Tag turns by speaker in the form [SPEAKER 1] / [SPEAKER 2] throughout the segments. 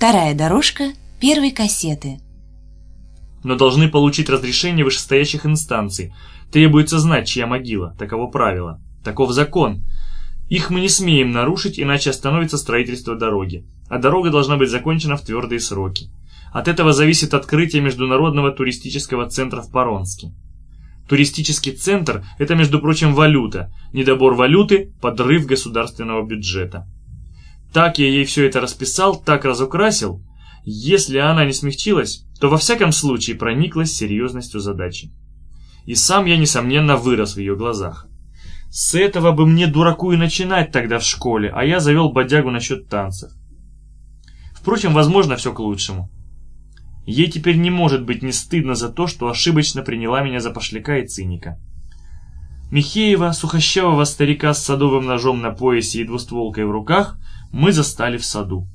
[SPEAKER 1] Вторая дорожка первой кассеты.
[SPEAKER 2] Но должны получить разрешение вышестоящих инстанций. Требуется знать, чья могила. Таково правило. Таков закон. Их мы не смеем нарушить, иначе остановится строительство дороги. А дорога должна быть закончена в твердые сроки. От этого зависит открытие Международного туристического центра в Паронске. Туристический центр – это, между прочим, валюта. Недобор валюты – подрыв государственного бюджета. Так я ей все это расписал, так разукрасил. Если она не смягчилась, то во всяком случае прониклась серьезностью задачи. И сам я, несомненно, вырос в ее глазах. С этого бы мне, дураку, и начинать тогда в школе, а я завел бодягу насчет танцев. Впрочем, возможно, все к лучшему. Ей теперь не может быть не стыдно за то, что ошибочно приняла меня за пошляка и циника. Михеева, сухощавого старика с садовым ножом на поясе и двустволкой в руках, мы застали в саду.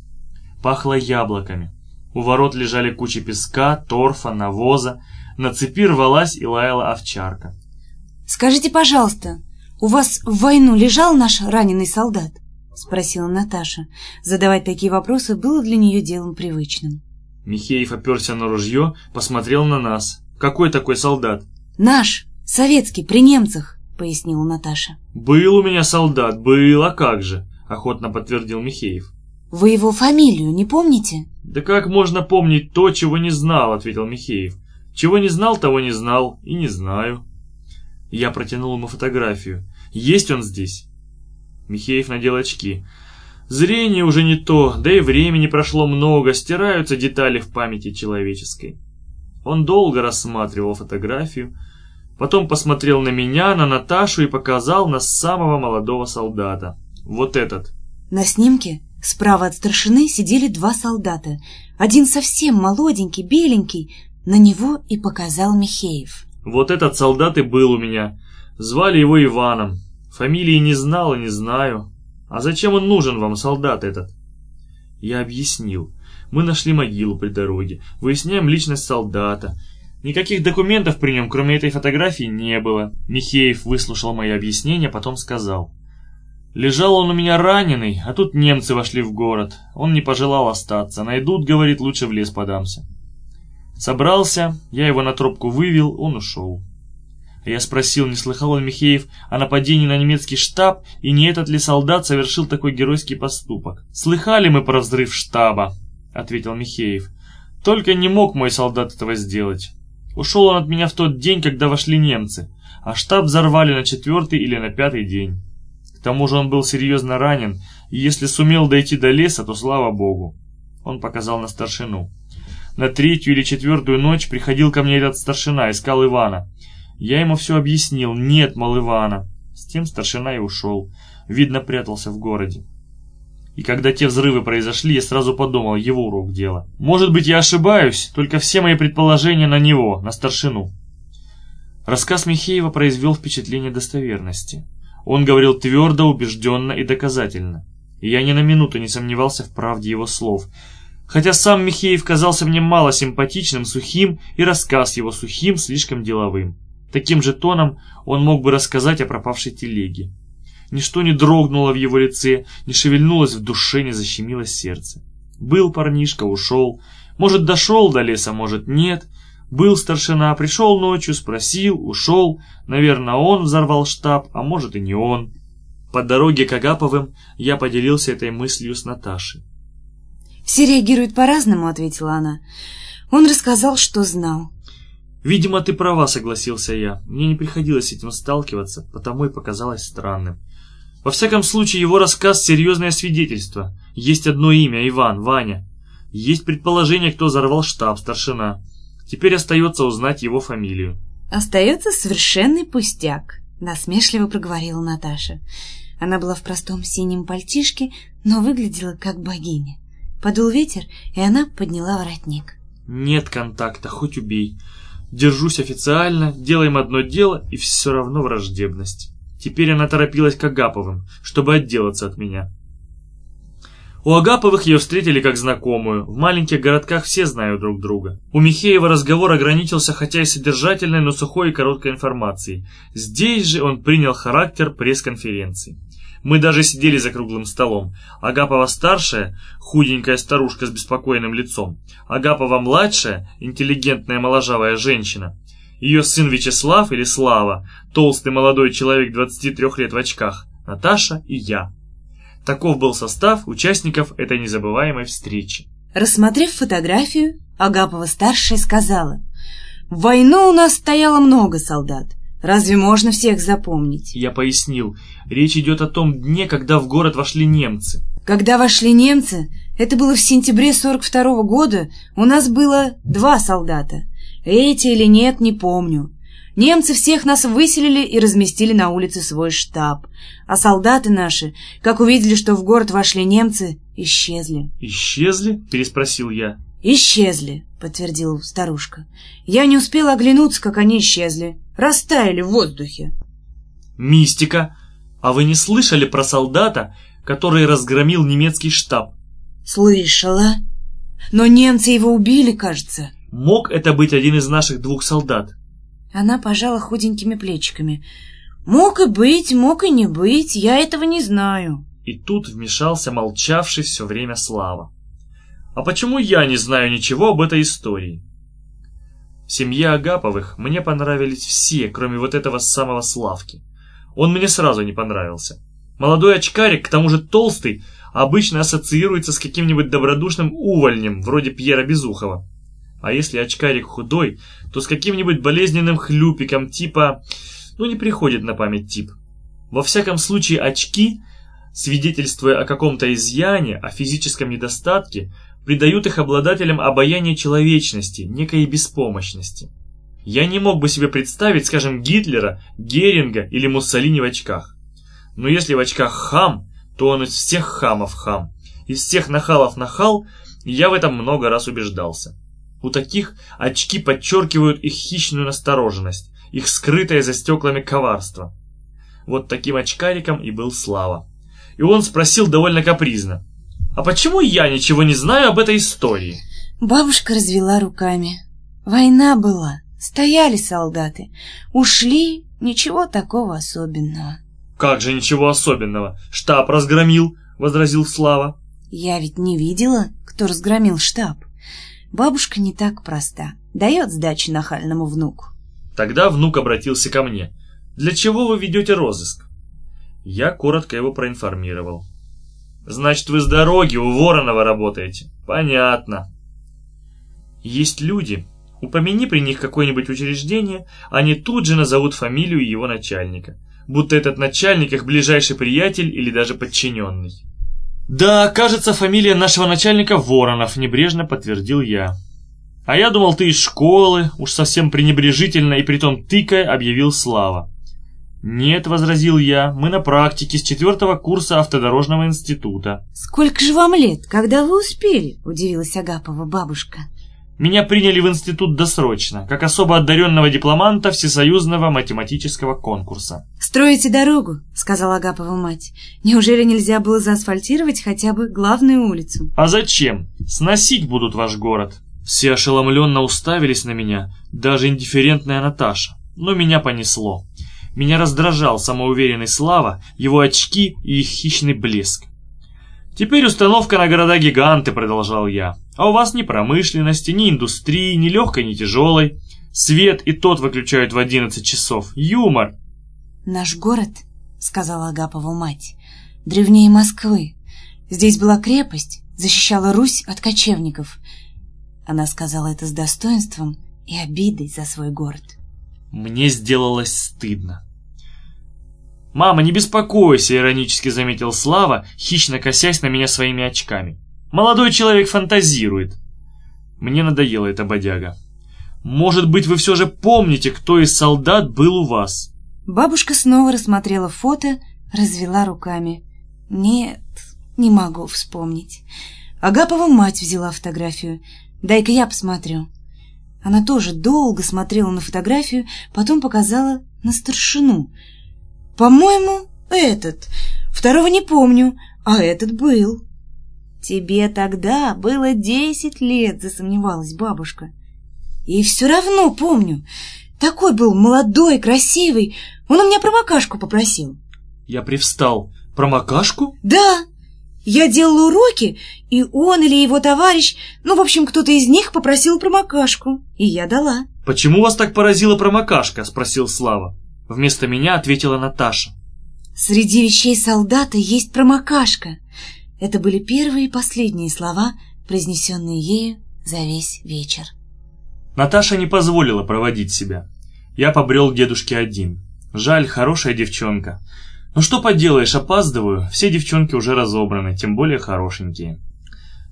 [SPEAKER 2] Пахло яблоками. У ворот лежали кучи песка, торфа, навоза. На цепи рвалась и лаяла овчарка.
[SPEAKER 1] «Скажите, пожалуйста, у вас в войну лежал наш раненый солдат?» — спросила Наташа. Задавать такие вопросы было для нее делом привычным.
[SPEAKER 2] Михеев оперся на ружье, посмотрел на нас. «Какой такой солдат?»
[SPEAKER 1] «Наш, советский, при немцах», — пояснила Наташа.
[SPEAKER 2] «Был у меня солдат, был, а как же?» — охотно подтвердил Михеев.
[SPEAKER 1] «Вы его фамилию не помните?»
[SPEAKER 2] «Да как можно помнить то, чего не знал?» — ответил Михеев. «Чего не знал, того не знал и не знаю». Я протянул ему фотографию. «Есть он здесь?» Михеев надел очки. Зрение уже не то, да и времени прошло много, стираются детали в памяти человеческой. Он долго рассматривал фотографию, потом посмотрел на меня, на Наташу и показал на самого молодого солдата. Вот этот.
[SPEAKER 1] На снимке справа от старшины сидели два солдата. Один совсем молоденький, беленький. На него и показал Михеев.
[SPEAKER 2] Вот этот солдат и был у меня. Звали его Иваном. Фамилии не знал и не знаю. А зачем он нужен вам, солдат этот? Я объяснил. Мы нашли могилу при дороге. Выясняем личность солдата. Никаких документов при нем, кроме этой фотографии, не было. Михеев выслушал мои объяснения, потом сказал. Лежал он у меня раненый, а тут немцы вошли в город. Он не пожелал остаться. Найдут, говорит, лучше в лес подамся. Собрался, я его на тропку вывел, он ушел. Я спросил, не слыхал ли Михеев о нападении на немецкий штаб, и не этот ли солдат совершил такой геройский поступок. «Слыхали мы про взрыв штаба», — ответил Михеев. «Только не мог мой солдат этого сделать. Ушел он от меня в тот день, когда вошли немцы, а штаб взорвали на четвертый или на пятый день тому же он был серьезно ранен, и если сумел дойти до леса, то слава богу. Он показал на старшину. На третью или четвертую ночь приходил ко мне этот старшина, искал Ивана. Я ему все объяснил. Нет, мол, Ивана. С тем старшина и ушел. Видно, прятался в городе. И когда те взрывы произошли, я сразу подумал, его рук дело. Может быть, я ошибаюсь, только все мои предположения на него, на старшину. Рассказ Михеева произвел впечатление достоверности. Он говорил твердо, убежденно и доказательно. И я ни на минуту не сомневался в правде его слов. Хотя сам Михеев казался мне мало симпатичным, сухим, и рассказ его сухим, слишком деловым. Таким же тоном он мог бы рассказать о пропавшей телеге. Ничто не дрогнуло в его лице, не шевельнулось в душе, не защемилось сердце. Был парнишка, ушел. Может, дошел до леса, может, нет. Был старшина, пришел ночью, спросил, ушел. Наверное, он взорвал штаб, а может и не он. По дороге к Агаповым я поделился этой мыслью с Наташей.
[SPEAKER 1] «Все реагируют по-разному», — ответила она. «Он рассказал, что знал».
[SPEAKER 2] «Видимо, ты права», — согласился я. Мне не приходилось с этим сталкиваться, потому и показалось странным. Во всяком случае, его рассказ — серьезное свидетельство. Есть одно имя — Иван, Ваня. Есть предположение, кто взорвал штаб, старшина. Теперь остается узнать его фамилию.
[SPEAKER 1] «Остается совершенный пустяк», — насмешливо проговорила Наташа. Она была в простом синем пальтишке, но выглядела как богиня. Подул ветер, и она подняла воротник.
[SPEAKER 2] «Нет контакта, хоть убей. Держусь официально, делаем одно дело, и все равно враждебность. Теперь она торопилась к Агаповым, чтобы отделаться от меня. У Агаповых ее встретили как знакомую. В маленьких городках все знают друг друга. У Михеева разговор ограничился хотя и содержательной, но сухой и короткой информацией. Здесь же он принял характер пресс-конференции. Мы даже сидели за круглым столом. Агапова-старшая, худенькая старушка с беспокойным лицом. Агапова-младшая, интеллигентная моложавая женщина. Ее сын Вячеслав или Слава, толстый молодой человек 23 лет в очках. Наташа и я. Таков был состав участников этой незабываемой встречи.
[SPEAKER 1] Рассмотрев фотографию, Агапова-старшая сказала, «В войну у нас стояло много солдат. Разве можно всех запомнить?»
[SPEAKER 2] Я пояснил, речь идет о том дне, когда в город вошли немцы.
[SPEAKER 1] Когда вошли немцы, это было в сентябре 42 -го года, у нас было два солдата. Эти или нет, не помню. Немцы всех нас выселили и разместили на улице свой штаб. А солдаты наши, как увидели, что в город вошли немцы, исчезли.
[SPEAKER 2] «Исчезли?» — переспросил я.
[SPEAKER 1] «Исчезли», — подтвердила старушка. «Я не успела оглянуться, как они исчезли. Растаяли в воздухе».
[SPEAKER 2] «Мистика! А вы не слышали про солдата, который разгромил немецкий штаб?»
[SPEAKER 1] «Слышала. Но немцы его убили, кажется».
[SPEAKER 2] «Мог это быть один из наших двух солдат?»
[SPEAKER 1] Она пожала худенькими плечиками. «Мог и быть, мог и не быть, я этого не знаю».
[SPEAKER 2] И тут вмешался молчавший все время Слава. «А почему я не знаю ничего об этой истории?» В семье Агаповых мне понравились все, кроме вот этого самого Славки. Он мне сразу не понравился. Молодой очкарик, к тому же толстый, обычно ассоциируется с каким-нибудь добродушным увольнем, вроде Пьера Безухова. А если очкарик худой, то с каким-нибудь болезненным хлюпиком типа... Ну, не приходит на память тип. Во всяком случае, очки, свидетельствуя о каком-то изъяне, о физическом недостатке, придают их обладателям обаяние человечности, некой беспомощности. Я не мог бы себе представить, скажем, Гитлера, Геринга или Муссолини в очках. Но если в очках хам, то он из всех хамов хам. Из всех нахалов нахал, я в этом много раз убеждался. У таких очки подчеркивают их хищную настороженность, их скрытое за стеклами коварство. Вот таким очкариком и был Слава. И он спросил довольно капризно. «А почему я ничего не знаю об этой истории?»
[SPEAKER 1] Бабушка развела руками. Война была, стояли солдаты, ушли, ничего такого особенного.
[SPEAKER 2] «Как же ничего особенного? Штаб разгромил», — возразил Слава.
[SPEAKER 1] Я ведь не видела, кто разгромил штаб. Бабушка не так проста, дает сдачи нахальному внуку.
[SPEAKER 2] Тогда внук обратился ко мне. «Для чего вы ведете розыск?» Я коротко его проинформировал. «Значит, вы с дороги у Воронова работаете?» «Понятно». Есть люди, упомяни при них какое-нибудь учреждение, они тут же назовут фамилию его начальника, будто этот начальник их ближайший приятель или даже подчиненный. «Да, кажется, фамилия нашего начальника Воронов», — небрежно подтвердил я. «А я думал, ты из школы», — уж совсем пренебрежительно и притом тыкая объявил Слава. «Нет», — возразил я, — «мы на практике с четвертого курса автодорожного института».
[SPEAKER 1] «Сколько же вам лет? Когда вы успели?» — удивилась Агапова бабушка.
[SPEAKER 2] Меня приняли в институт досрочно, как особо одаренного дипломанта всесоюзного математического конкурса.
[SPEAKER 1] «Строите дорогу», — сказала Агапова мать. «Неужели нельзя было заасфальтировать хотя бы главную улицу?»
[SPEAKER 2] «А зачем? Сносить будут ваш город». Все ошеломленно уставились на меня, даже индифферентная Наташа. Но меня понесло. Меня раздражал самоуверенный Слава, его очки и их хищный блеск. «Теперь установка на города-гиганты», — продолжал я. «А у вас ни промышленности, ни индустрии, ни легкой, ни тяжелой. Свет и тот выключают в одиннадцать часов. Юмор!»
[SPEAKER 1] «Наш город», — сказала Агапова мать, — «древнее Москвы. Здесь была крепость, защищала Русь от кочевников». Она сказала это с достоинством и обидой за свой город.
[SPEAKER 2] Мне сделалось стыдно. «Мама, не беспокойся», — иронически заметил Слава, хищно косясь на меня своими очками. «Молодой человек фантазирует». Мне надоела эта бодяга. «Может быть, вы все же помните, кто из солдат был у вас?»
[SPEAKER 1] Бабушка снова рассмотрела фото, развела руками. «Нет, не могу вспомнить». Агапова мать взяла фотографию. «Дай-ка я посмотрю». Она тоже долго смотрела на фотографию, потом показала на старшину — по-моему, этот. Второго не помню, а этот был. Тебе тогда было десять лет, засомневалась бабушка. И все равно помню. Такой был молодой, красивый. Он у меня промокашку попросил.
[SPEAKER 2] Я привстал. Про Макашку?
[SPEAKER 1] Да. Я делала уроки, и он или его товарищ, ну, в общем, кто-то из них попросил про Макашку, и я дала.
[SPEAKER 2] «Почему вас так поразила промокашка?» – спросил Слава. Вместо меня ответила Наташа.
[SPEAKER 1] «Среди вещей солдата есть промокашка». Это были первые и последние слова, произнесенные ею за весь вечер.
[SPEAKER 2] Наташа не позволила проводить себя. Я побрел к дедушке один. Жаль, хорошая девчонка. Ну что поделаешь, опаздываю, все девчонки уже разобраны, тем более хорошенькие.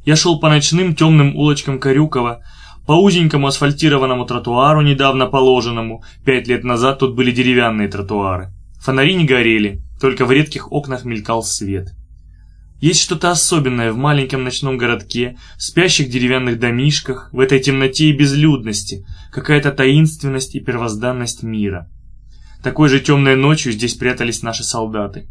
[SPEAKER 2] Я шел по ночным темным улочкам Карюкова, по узенькому асфальтированному тротуару, недавно положенному, пять лет назад тут были деревянные тротуары. Фонари не горели, только в редких окнах мелькал свет. Есть что-то особенное в маленьком ночном городке, в спящих деревянных домишках, в этой темноте и безлюдности, какая-то таинственность и первозданность мира. Такой же темной ночью здесь прятались наши солдаты.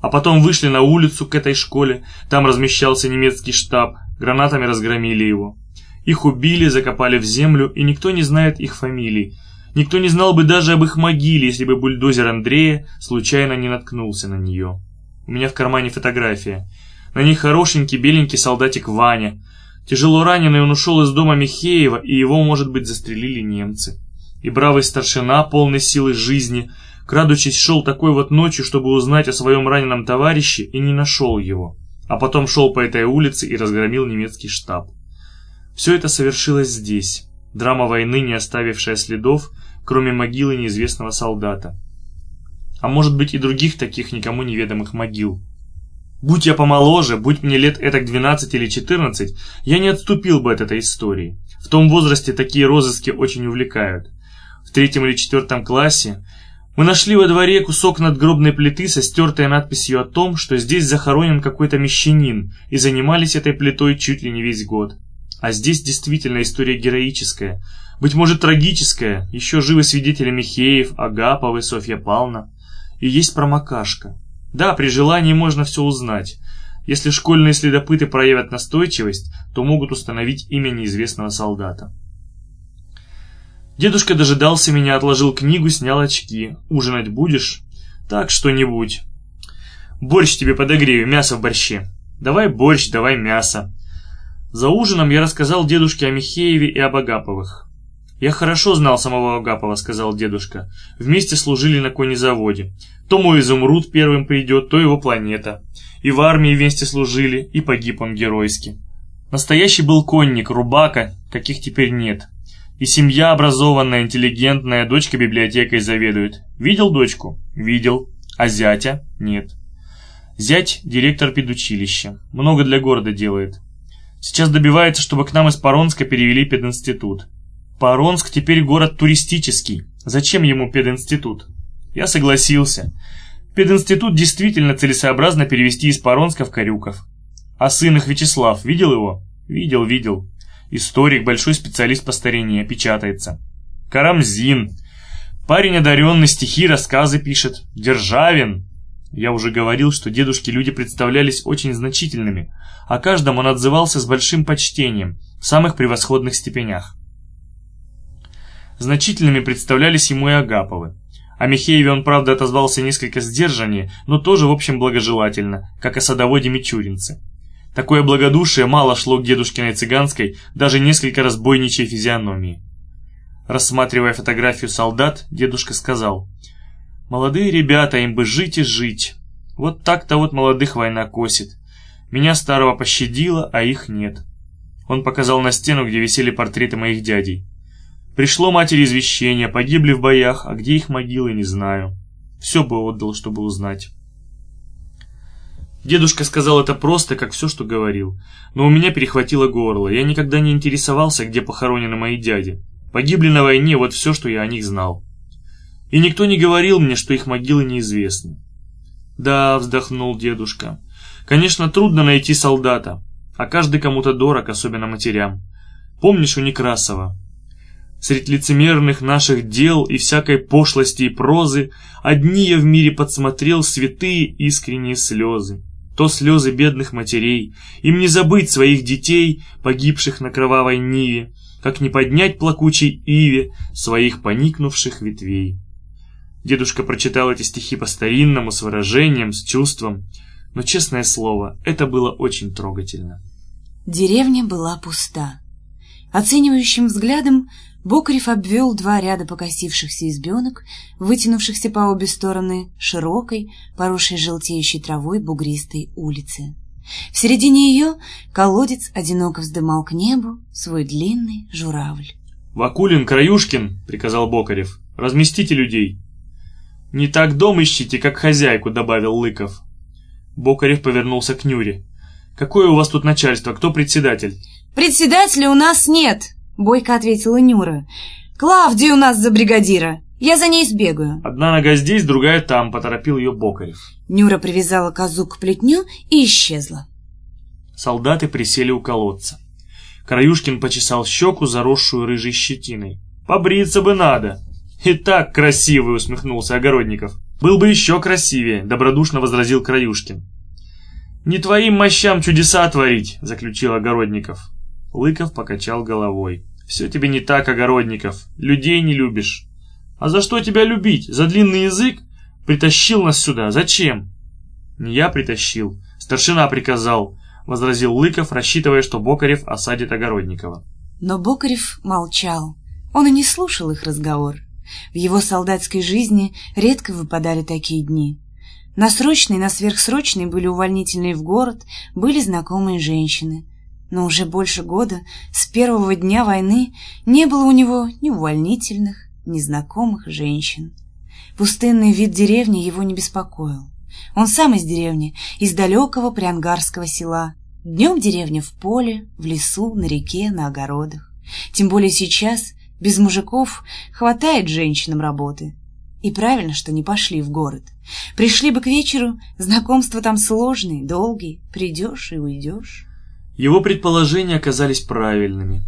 [SPEAKER 2] А потом вышли на улицу к этой школе, там размещался немецкий штаб, гранатами разгромили его. Их убили, закопали в землю, и никто не знает их фамилий. Никто не знал бы даже об их могиле, если бы бульдозер Андрея случайно не наткнулся на нее. У меня в кармане фотография. На ней хорошенький беленький солдатик Ваня. Тяжело раненый он ушел из дома Михеева, и его, может быть, застрелили немцы. И бравый старшина, полный силы жизни, крадучись, шел такой вот ночью, чтобы узнать о своем раненом товарище, и не нашел его. А потом шел по этой улице и разгромил немецкий штаб. Все это совершилось здесь. Драма войны, не оставившая следов, кроме могилы неизвестного солдата. А может быть и других таких никому неведомых могил. Будь я помоложе, будь мне лет этак 12 или 14, я не отступил бы от этой истории. В том возрасте такие розыски очень увлекают. В третьем или четвертом классе мы нашли во дворе кусок надгробной плиты со стертой надписью о том, что здесь захоронен какой-то мещанин, и занимались этой плитой чуть ли не весь год. А здесь действительно история героическая, быть может трагическая, еще живы свидетели Михеев, Агапов и Софья Павловна. И есть промокашка. Да, при желании можно все узнать. Если школьные следопыты проявят настойчивость, то могут установить имя неизвестного солдата. Дедушка дожидался меня, отложил книгу, снял очки. «Ужинать будешь?» «Так, что-нибудь». «Борщ тебе подогрею, мясо в борще». «Давай борщ, давай мясо». За ужином я рассказал дедушке о Михееве и об Агаповых. «Я хорошо знал самого Агапова», — сказал дедушка. «Вместе служили на конезаводе. То мой изумруд первым придет, то его планета. И в армии вместе служили, и погиб он геройски. Настоящий был конник, рубака, каких теперь нет. И семья образованная, интеллигентная, дочка библиотекой заведует. Видел дочку? Видел. А зятя? Нет. Зять – директор педучилища. Много для города делает. Сейчас добивается, чтобы к нам из Паронска перевели пединститут. Паронск теперь город туристический. Зачем ему пединститут? Я согласился. Пединститут действительно целесообразно перевести из Паронска в Карюков. А сын их Вячеслав, видел его? Видел, видел. Историк, большой специалист по старине, печатается. Карамзин. Парень одаренный, стихи, рассказы пишет. Державин. Я уже говорил, что дедушки люди представлялись очень значительными, а каждому он отзывался с большим почтением, в самых превосходных степенях. Значительными представлялись ему и Агаповы. О Михееве он, правда, отозвался несколько сдержаннее, но тоже, в общем, благожелательно, как о садоводе Мичуринце. Такое благодушие мало шло к дедушкиной цыганской, даже несколько разбойничьей физиономии. Рассматривая фотографию солдат, дедушка сказал – Молодые ребята, им бы жить и жить. Вот так-то вот молодых война косит. Меня старого пощадила, а их нет. Он показал на стену, где висели портреты моих дядей. Пришло матери извещение, погибли в боях, а где их могилы, не знаю. Все бы отдал, чтобы узнать. Дедушка сказал это просто, как все, что говорил. Но у меня перехватило горло. Я никогда не интересовался, где похоронены мои дяди. Погибли на войне, вот все, что я о них знал. И никто не говорил мне, что их могилы неизвестны. Да, вздохнул дедушка. Конечно, трудно найти солдата, а каждый кому-то дорог, особенно матерям. Помнишь у Некрасова? Средь лицемерных наших дел и всякой пошлости и прозы Одни я в мире подсмотрел святые искренние слезы. То слезы бедных матерей, им не забыть своих детей, погибших на кровавой ниве, Как не поднять плакучей иве своих поникнувших ветвей. Дедушка прочитал эти стихи по-старинному, с выражением, с чувством. Но, честное слово, это было очень трогательно.
[SPEAKER 1] Деревня была пуста. Оценивающим взглядом Бокарев обвел два ряда покосившихся избенок, вытянувшихся по обе стороны широкой, поросшей желтеющей травой бугристой улицы. В середине ее колодец одиноко вздымал к небу свой длинный журавль.
[SPEAKER 2] «Вакулин, Краюшкин!» — приказал Бокарев. «Разместите людей!» «Не так дом ищите, как хозяйку», — добавил Лыков. Бокарев повернулся к Нюре. «Какое у вас тут начальство? Кто председатель?»
[SPEAKER 1] «Председателя у нас нет», — бойко ответила Нюра. «Клавдия у нас за бригадира. Я за ней сбегаю».
[SPEAKER 2] «Одна нога здесь, другая там», — поторопил ее Бокарев.
[SPEAKER 1] Нюра привязала козу к плетню и исчезла.
[SPEAKER 2] Солдаты присели у колодца. Краюшкин почесал щеку, заросшую рыжей щетиной. «Побриться бы надо!» «И так красивый!» — усмехнулся Огородников. «Был бы еще красивее!» — добродушно возразил Краюшкин. «Не твоим мощам чудеса творить!» — заключил Огородников. Лыков покачал головой. «Все тебе не так, Огородников. Людей не любишь». «А за что тебя любить? За длинный язык? Притащил нас сюда. Зачем?» «Не я притащил. Старшина приказал», — возразил Лыков, рассчитывая, что Бокарев осадит Огородникова.
[SPEAKER 1] Но Бокарев молчал. Он и не слушал их разговор. В его солдатской жизни редко выпадали такие дни. На срочный, на сверхсрочный были увольнительные в город, были знакомые женщины. Но уже больше года, с первого дня войны, не было у него ни увольнительных, ни знакомых женщин. Пустынный вид деревни его не беспокоил. Он сам из деревни, из далекого приангарского села. Днем деревня в поле, в лесу, на реке, на огородах. Тем более сейчас, без мужиков, хватает женщинам работы. И правильно, что не пошли в город. Пришли бы к вечеру, знакомства там сложные, долгие, придешь и уйдешь.
[SPEAKER 2] Его предположения оказались правильными.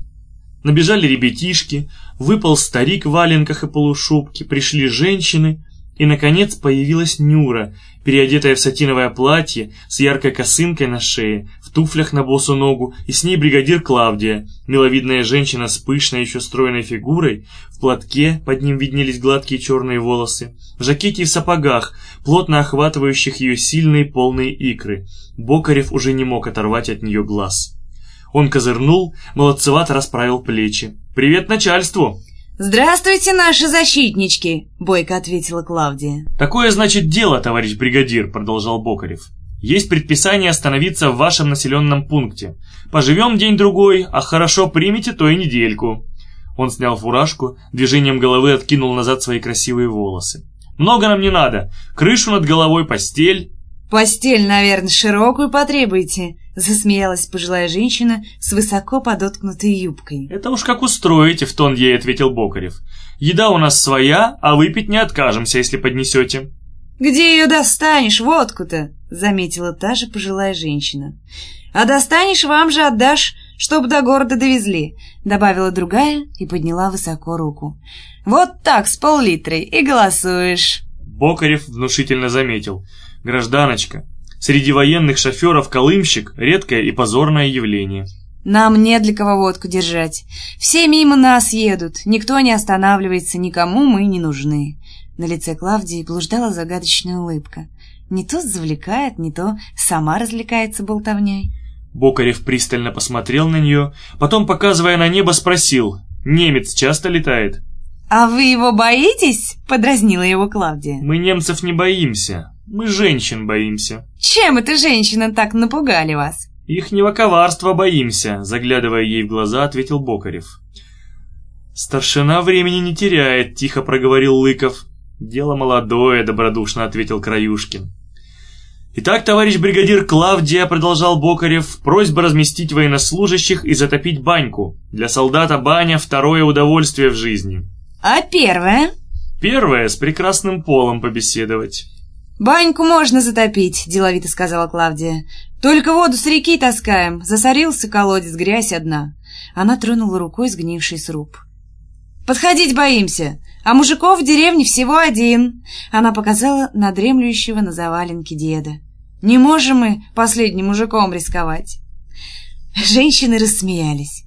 [SPEAKER 2] Набежали ребятишки, выпал старик в валенках и полушубке, пришли женщины, и, наконец, появилась Нюра, переодетая в сатиновое платье, с яркой косынкой на шее, туфлях на босу ногу, и с ней бригадир Клавдия, миловидная женщина с пышной еще стройной фигурой, в платке, под ним виднелись гладкие черные волосы, в жакете и в сапогах, плотно охватывающих ее сильные полные икры. Бокарев уже не мог оторвать от нее глаз. Он козырнул, молодцевато расправил плечи. «Привет начальству!»
[SPEAKER 1] «Здравствуйте, наши защитнички!» — бойко ответила Клавдия.
[SPEAKER 2] «Такое значит дело, товарищ бригадир», — продолжал Бокарев. «Есть предписание остановиться в вашем населенном пункте. Поживем день-другой, а хорошо примите, то и недельку». Он снял фуражку, движением головы откинул назад свои красивые волосы. «Много нам не надо. Крышу над головой, постель».
[SPEAKER 1] «Постель, наверное, широкую потребуете», — засмеялась пожилая женщина с высоко подоткнутой юбкой.
[SPEAKER 2] «Это уж как устроите», — в тон ей ответил Бокарев. «Еда у нас своя, а выпить не откажемся, если поднесете».
[SPEAKER 1] «Где ее достанешь, водку-то?» — заметила та же пожилая женщина. «А достанешь, вам же отдашь, чтоб до города довезли», — добавила другая и подняла высоко руку. «Вот так, с пол-литрой, и голосуешь».
[SPEAKER 2] Бокарев внушительно заметил. «Гражданочка, Среди военных шоферов колымщик – редкое и позорное явление.
[SPEAKER 1] Нам не для кого водку держать. Все мимо нас едут, никто не останавливается, никому мы не нужны. На лице Клавдии блуждала загадочная улыбка. Не то завлекает, не то сама развлекается болтовней.
[SPEAKER 2] Бокарев пристально посмотрел на нее, потом, показывая на небо, спросил, «Немец часто летает?»
[SPEAKER 1] «А вы его боитесь?» — подразнила его Клавдия.
[SPEAKER 2] «Мы немцев не боимся, мы женщин боимся».
[SPEAKER 1] «Чем это женщины так напугали вас?»
[SPEAKER 2] «Ихнего коварства боимся», — заглядывая ей в глаза, ответил Бокарев. «Старшина времени не теряет», — тихо проговорил Лыков. «Дело молодое», — добродушно ответил Краюшкин. «Итак, товарищ бригадир Клавдия», — продолжал Бокарев, — «просьба разместить военнослужащих и затопить баньку. Для солдата баня — второе удовольствие в жизни».
[SPEAKER 1] «А первое?»
[SPEAKER 2] «Первое — с прекрасным полом побеседовать».
[SPEAKER 1] «Баньку можно затопить», — деловито сказала Клавдия. «Только воду с реки таскаем. Засорился колодец, грязь одна». Она тронула рукой сгнивший сруб. «Подходить боимся, а мужиков в деревне всего один». Она показала на дремлющего на заваленке деда. «Не можем мы последним мужиком рисковать». Женщины рассмеялись.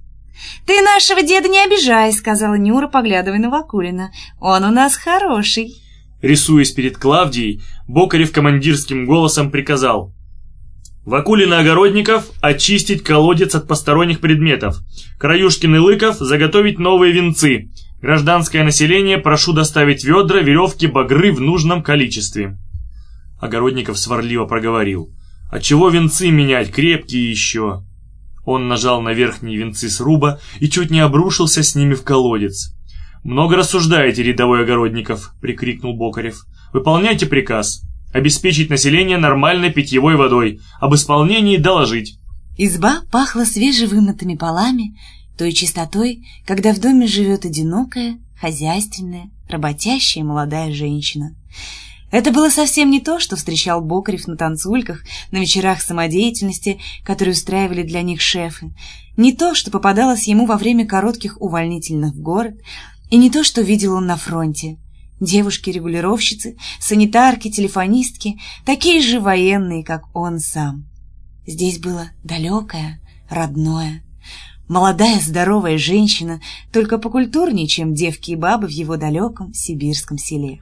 [SPEAKER 1] «Ты нашего деда не обижай», — сказала Нюра, поглядывая на Вакулина. «Он у нас хороший».
[SPEAKER 2] Рисуясь перед Клавдией, Бокарев командирским голосом приказал Вакулина Огородников очистить колодец от посторонних предметов. Краюшкин Лыков заготовить новые венцы. Гражданское население прошу доставить ведра, веревки, багры в нужном количестве. Огородников сварливо проговорил. «А чего венцы менять, крепкие еще?» Он нажал на верхние венцы сруба и чуть не обрушился с ними в колодец. «Много рассуждаете, рядовой Огородников!» — прикрикнул Бокарев. «Выполняйте приказ. Обеспечить население нормальной питьевой водой. Об исполнении доложить».
[SPEAKER 1] Изба пахла свежевымытыми полами, той чистотой, когда в доме живет одинокая, хозяйственная, работящая молодая женщина. Это было совсем не то, что встречал Бокарев на танцульках, на вечерах самодеятельности, которые устраивали для них шефы, не то, что попадалось ему во время коротких увольнительных в город, и не то, что видел он на фронте. Девушки-регулировщицы, санитарки, телефонистки, такие же военные, как он сам. Здесь было далекое, родное, молодая здоровая женщина, только покультурнее, чем девки и бабы в его далеком сибирском селе.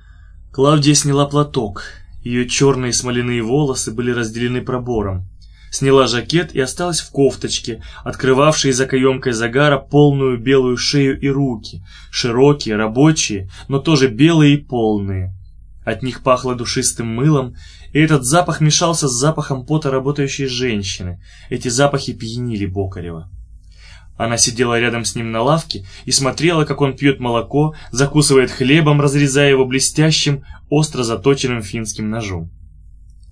[SPEAKER 2] Клавдия сняла платок. Ее черные смоляные волосы были разделены пробором. Сняла жакет и осталась в кофточке, открывавшей за каемкой загара полную белую шею и руки, широкие, рабочие, но тоже белые и полные. От них пахло душистым мылом, и этот запах мешался с запахом пота работающей женщины. Эти запахи пьянили Бокарева. Она сидела рядом с ним на лавке и смотрела, как он пьет молоко, закусывает хлебом, разрезая его блестящим, остро заточенным финским ножом.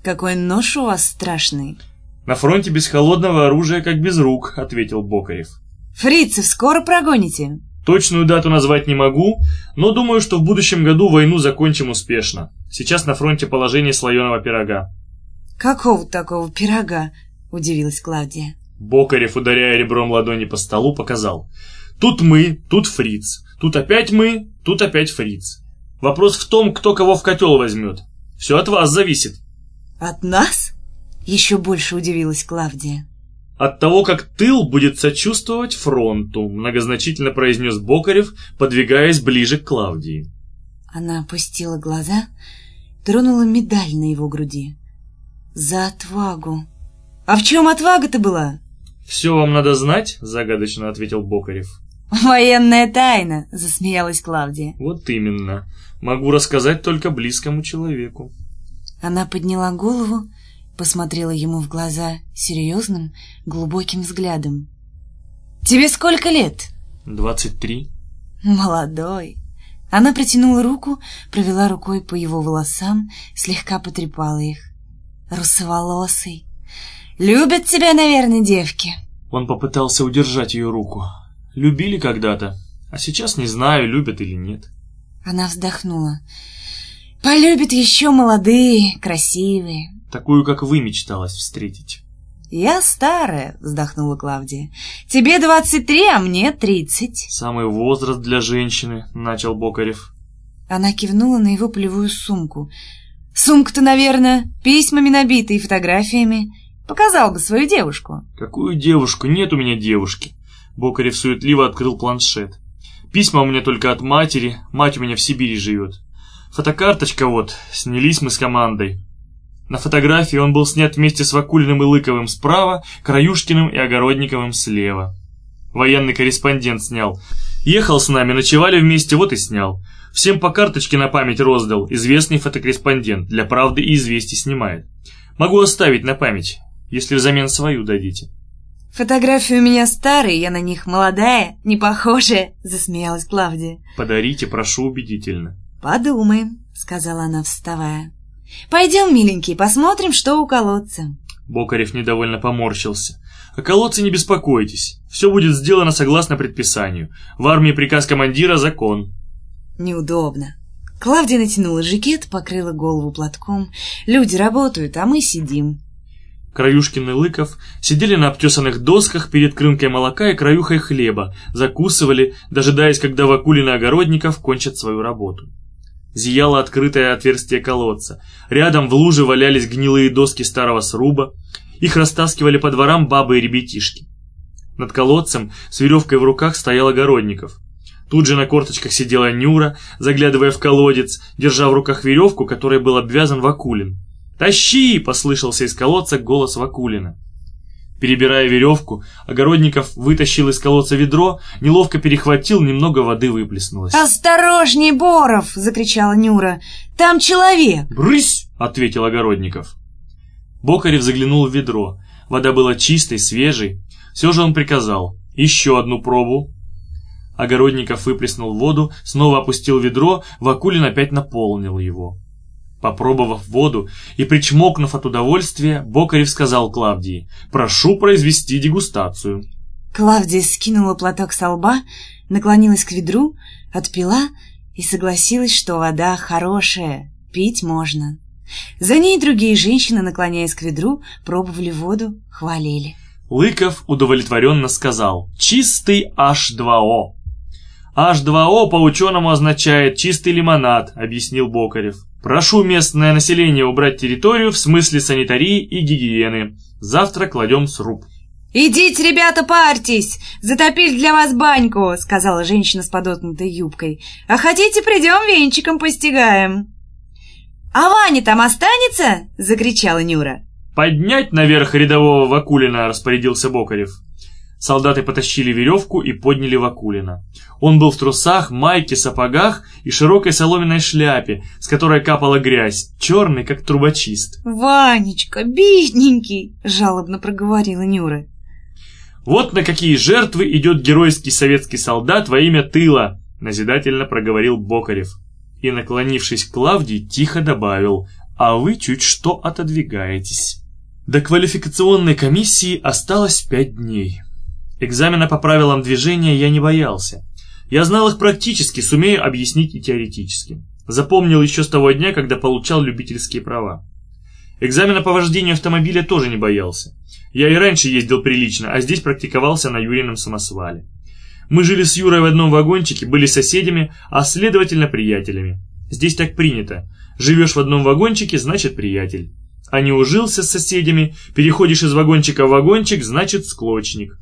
[SPEAKER 1] «Какой нож у вас страшный!»
[SPEAKER 2] «На фронте без холодного оружия, как без рук», — ответил Бокарев.
[SPEAKER 1] «Фрицев скоро прогоните?»
[SPEAKER 2] «Точную дату назвать не могу, но думаю, что в будущем году войну закончим успешно. Сейчас на фронте положение слоеного пирога».
[SPEAKER 1] «Какого такого пирога?» — удивилась Клавдия.
[SPEAKER 2] Бокарев, ударяя ребром ладони по столу, показал. Тут мы, тут фриц. Тут опять мы, тут опять фриц. Вопрос в том, кто кого в котел возьмет. Все от вас зависит.
[SPEAKER 1] От нас? Еще больше удивилась Клавдия.
[SPEAKER 2] От того, как тыл будет сочувствовать фронту, многозначительно произнес Бокарев, подвигаясь ближе к Клавдии.
[SPEAKER 1] Она опустила глаза, тронула медаль на его груди. За отвагу. А в чем отвага-то была?
[SPEAKER 2] «Все вам надо знать?» — загадочно ответил Бокарев.
[SPEAKER 1] «Военная тайна!» — засмеялась Клавдия.
[SPEAKER 2] «Вот именно. Могу рассказать только близкому человеку».
[SPEAKER 1] Она подняла голову, посмотрела ему в глаза серьезным, глубоким взглядом. «Тебе сколько лет?»
[SPEAKER 2] «Двадцать три».
[SPEAKER 1] «Молодой». Она протянула руку, провела рукой по его волосам, слегка потрепала их. «Русоволосый, Любят тебя, наверное, девки.
[SPEAKER 2] Он попытался удержать ее руку. Любили когда-то, а сейчас не знаю, любят или нет.
[SPEAKER 1] Она вздохнула. Полюбят еще молодые, красивые.
[SPEAKER 2] Такую, как вы, мечталась встретить.
[SPEAKER 1] «Я старая», — вздохнула Клавдия. «Тебе двадцать три, а мне тридцать».
[SPEAKER 2] «Самый возраст для женщины», — начал Бокарев.
[SPEAKER 1] Она кивнула на его полевую сумку. «Сумка-то, наверное, письмами набита и фотографиями. Показал бы свою девушку.
[SPEAKER 2] Какую девушку? Нет у меня девушки. Бокарев суетливо открыл планшет. Письма у меня только от матери. Мать у меня в Сибири живет. Фотокарточка вот. Снялись мы с командой. На фотографии он был снят вместе с Вакулиным и Лыковым справа, Краюшкиным и Огородниковым слева. Военный корреспондент снял. Ехал с нами, ночевали вместе, вот и снял. Всем по карточке на память роздал. Известный фотокорреспондент. Для правды и известий снимает. Могу оставить на память если взамен свою дадите.
[SPEAKER 1] Фотографии у меня старые, я на них молодая, не похожая, засмеялась Клавдия.
[SPEAKER 2] Подарите, прошу убедительно.
[SPEAKER 1] Подумаем, сказала она, вставая. Пойдем, миленький, посмотрим, что у колодца.
[SPEAKER 2] Бокарев недовольно поморщился. О колодце не беспокойтесь. Все будет сделано согласно предписанию. В армии приказ командира — закон.
[SPEAKER 1] Неудобно. Клавдия натянула жакет, покрыла голову платком. Люди работают, а мы сидим.
[SPEAKER 2] Краюшкин и Лыков сидели на обтесанных досках перед крынкой молока и краюхой хлеба, закусывали, дожидаясь, когда Вакулин и Огородников кончат свою работу. Зияло открытое отверстие колодца. Рядом в луже валялись гнилые доски старого сруба. Их растаскивали по дворам бабы и ребятишки. Над колодцем с веревкой в руках стоял Огородников. Тут же на корточках сидела Нюра, заглядывая в колодец, держа в руках веревку, которой был обвязан Вакулин. «Тащи!» — послышался из колодца голос Вакулина. Перебирая веревку, Огородников вытащил из колодца ведро, неловко перехватил, немного воды выплеснулось.
[SPEAKER 1] «Осторожней, Боров!» — закричала Нюра. «Там человек!»
[SPEAKER 2] «Брысь!» — ответил Огородников. Бокарев заглянул в ведро. Вода была чистой, свежей. Все же он приказал. «Еще одну пробу». Огородников выплеснул воду, снова опустил ведро, Вакулин опять наполнил его. Попробовав воду и причмокнув от удовольствия, Бокарев сказал Клавдии, «Прошу произвести дегустацию».
[SPEAKER 1] Клавдия скинула платок со лба, наклонилась к ведру, отпила и согласилась, что вода хорошая, пить можно. За ней другие женщины, наклоняясь к ведру, пробовали воду, хвалили.
[SPEAKER 2] Лыков удовлетворенно сказал «Чистый H2O». «H2O по-ученому означает чистый лимонад», — объяснил Бокарев. «Прошу местное население убрать территорию в смысле санитарии и гигиены. Завтра кладем сруб».
[SPEAKER 1] «Идите, ребята, парьтесь! Затопили для вас баньку!» — сказала женщина с подоткнутой юбкой. «А хотите, придем венчиком постигаем?» «А Ваня там останется?» — закричала Нюра.
[SPEAKER 2] «Поднять наверх рядового Вакулина!» — распорядился Бокарев. Солдаты потащили веревку и подняли Вакулина. Он был в трусах, майке, сапогах и широкой соломенной шляпе, с которой капала грязь, черный, как трубочист.
[SPEAKER 1] «Ванечка, бедненький!» — жалобно проговорила Нюра.
[SPEAKER 2] «Вот на какие жертвы идет геройский советский солдат во имя тыла!» — назидательно проговорил Бокарев. И, наклонившись к Клавдии, тихо добавил, «А вы чуть что отодвигаетесь». До квалификационной комиссии осталось пять дней. Экзамена по правилам движения я не боялся. Я знал их практически, сумею объяснить и теоретически. Запомнил еще с того дня, когда получал любительские права. Экзамена по вождению автомобиля тоже не боялся. Я и раньше ездил прилично, а здесь практиковался на Юрином самосвале. Мы жили с Юрой в одном вагончике, были соседями, а следовательно приятелями. Здесь так принято. Живешь в одном вагончике, значит приятель. А не ужился с соседями, переходишь из вагончика в вагончик, значит склочник.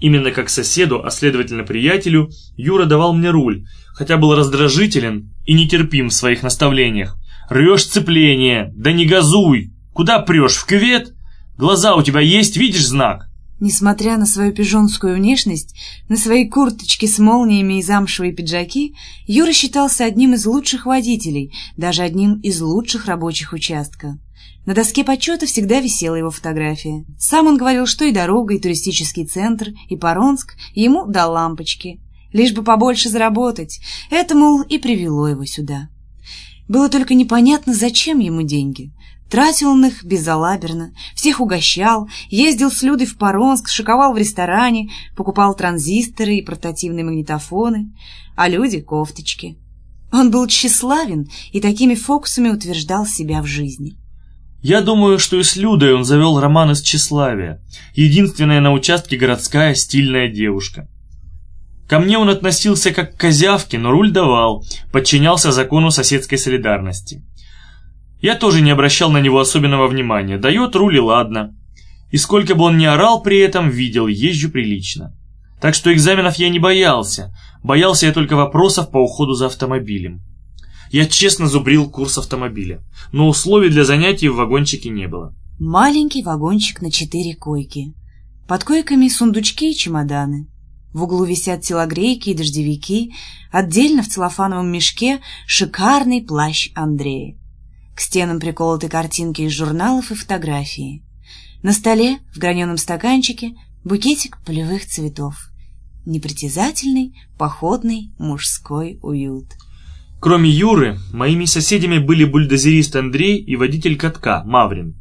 [SPEAKER 2] Именно как соседу, а следовательно приятелю, Юра давал мне руль, хотя был раздражителен и нетерпим в своих наставлениях. «Решь сцепление! Да не газуй! Куда прешь, в кювет? Глаза у тебя есть, видишь знак?»
[SPEAKER 1] Несмотря на свою пижонскую внешность, на свои курточки с молниями и замшевые пиджаки, Юра считался одним из лучших водителей, даже одним из лучших рабочих участка. На доске почета всегда висела его фотография. Сам он говорил, что и дорога, и туристический центр, и Паронск ему до лампочки. Лишь бы побольше заработать. Это, мол, и привело его сюда. Было только непонятно, зачем ему деньги. Тратил он их безалаберно, всех угощал, ездил с Людой в Паронск, шиковал в ресторане, покупал транзисторы и портативные магнитофоны, а люди — кофточки. Он был тщеславен и такими фокусами утверждал себя в жизни.
[SPEAKER 2] Я думаю, что и с Людой он завел роман из тщеславия. Единственная на участке городская стильная девушка. Ко мне он относился как к козявке, но руль давал, подчинялся закону соседской солидарности. Я тоже не обращал на него особенного внимания, дает руль и ладно. И сколько бы он ни орал при этом, видел, езжу прилично. Так что экзаменов я не боялся, боялся я только вопросов по уходу за автомобилем. Я честно зубрил курс автомобиля, но условий для занятий в вагончике не было.
[SPEAKER 1] Маленький вагончик на четыре койки. Под койками сундучки и чемоданы. В углу висят телогрейки и дождевики, отдельно в целлофановом мешке шикарный плащ Андрея. К стенам приколоты картинки из журналов и фотографии. На столе, в граненом стаканчике, букетик полевых цветов. Непритязательный, походный, мужской уют.
[SPEAKER 2] Кроме Юры, моими соседями были бульдозерист Андрей и водитель катка Маврин.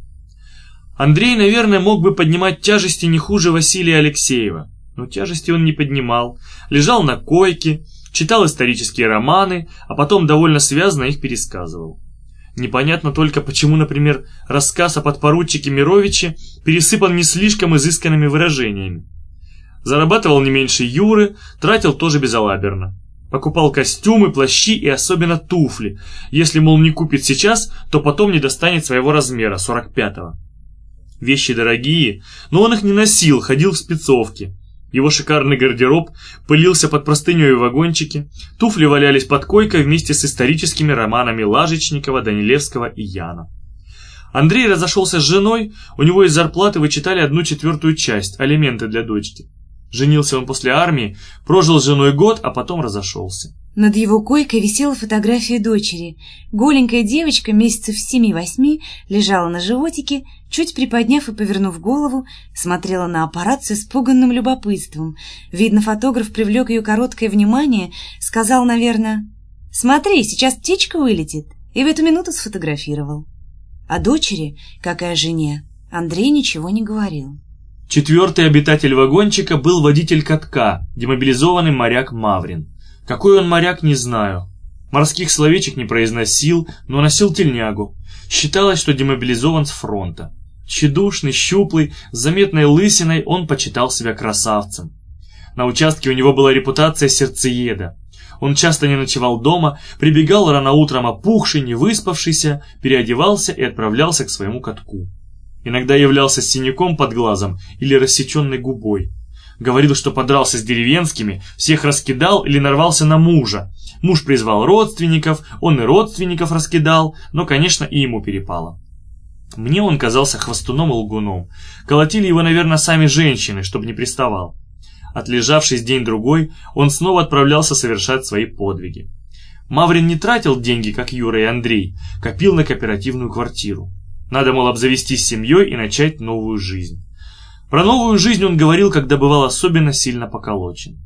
[SPEAKER 2] Андрей, наверное, мог бы поднимать тяжести не хуже Василия Алексеева, но тяжести он не поднимал, лежал на койке, читал исторические романы, а потом довольно связно их пересказывал. Непонятно только, почему, например, рассказ о подпоручике Мировиче пересыпан не слишком изысканными выражениями. Зарабатывал не меньше Юры, тратил тоже безалаберно. Покупал костюмы, плащи и особенно туфли. Если, мол, не купит сейчас, то потом не достанет своего размера, 45-го. Вещи дорогие, но он их не носил, ходил в спецовке. Его шикарный гардероб пылился под простыней в вагончике, туфли валялись под койкой вместе с историческими романами Лажечникова, Данилевского и Яна. Андрей разошелся с женой, у него из зарплаты вычитали одну четвертую часть, алименты для дочки. Женился он после армии, прожил с женой год, а потом разошелся.
[SPEAKER 1] Над его койкой висела фотография дочери. Голенькая девочка месяцев семи-восьми лежала на животике, чуть приподняв и повернув голову, смотрела на аппарат с испуганным любопытством. Видно, фотограф привлек ее короткое внимание, сказал, наверное, «Смотри, сейчас птичка вылетит», и в эту минуту сфотографировал. О дочери, как и о жене, Андрей ничего не говорил.
[SPEAKER 2] Четвертый обитатель вагончика был водитель катка, демобилизованный моряк Маврин. Какой он моряк, не знаю. Морских словечек не произносил, но носил тельнягу. Считалось, что демобилизован с фронта. Чедушный, щуплый, с заметной лысиной он почитал себя красавцем. На участке у него была репутация сердцееда. Он часто не ночевал дома, прибегал рано утром опухший, не выспавшийся, переодевался и отправлялся к своему катку. Иногда являлся с синяком под глазом или рассеченной губой. Говорил, что подрался с деревенскими, всех раскидал или нарвался на мужа. Муж призвал родственников, он и родственников раскидал, но, конечно, и ему перепало. Мне он казался хвостуном и лгуном. Колотили его, наверное, сами женщины, чтобы не приставал. Отлежавшись день-другой, он снова отправлялся совершать свои подвиги. Маврин не тратил деньги, как Юра и Андрей, копил на кооперативную квартиру. Надо, мол, обзавестись семьей и начать новую жизнь. Про новую жизнь он говорил, когда бывал особенно сильно поколочен.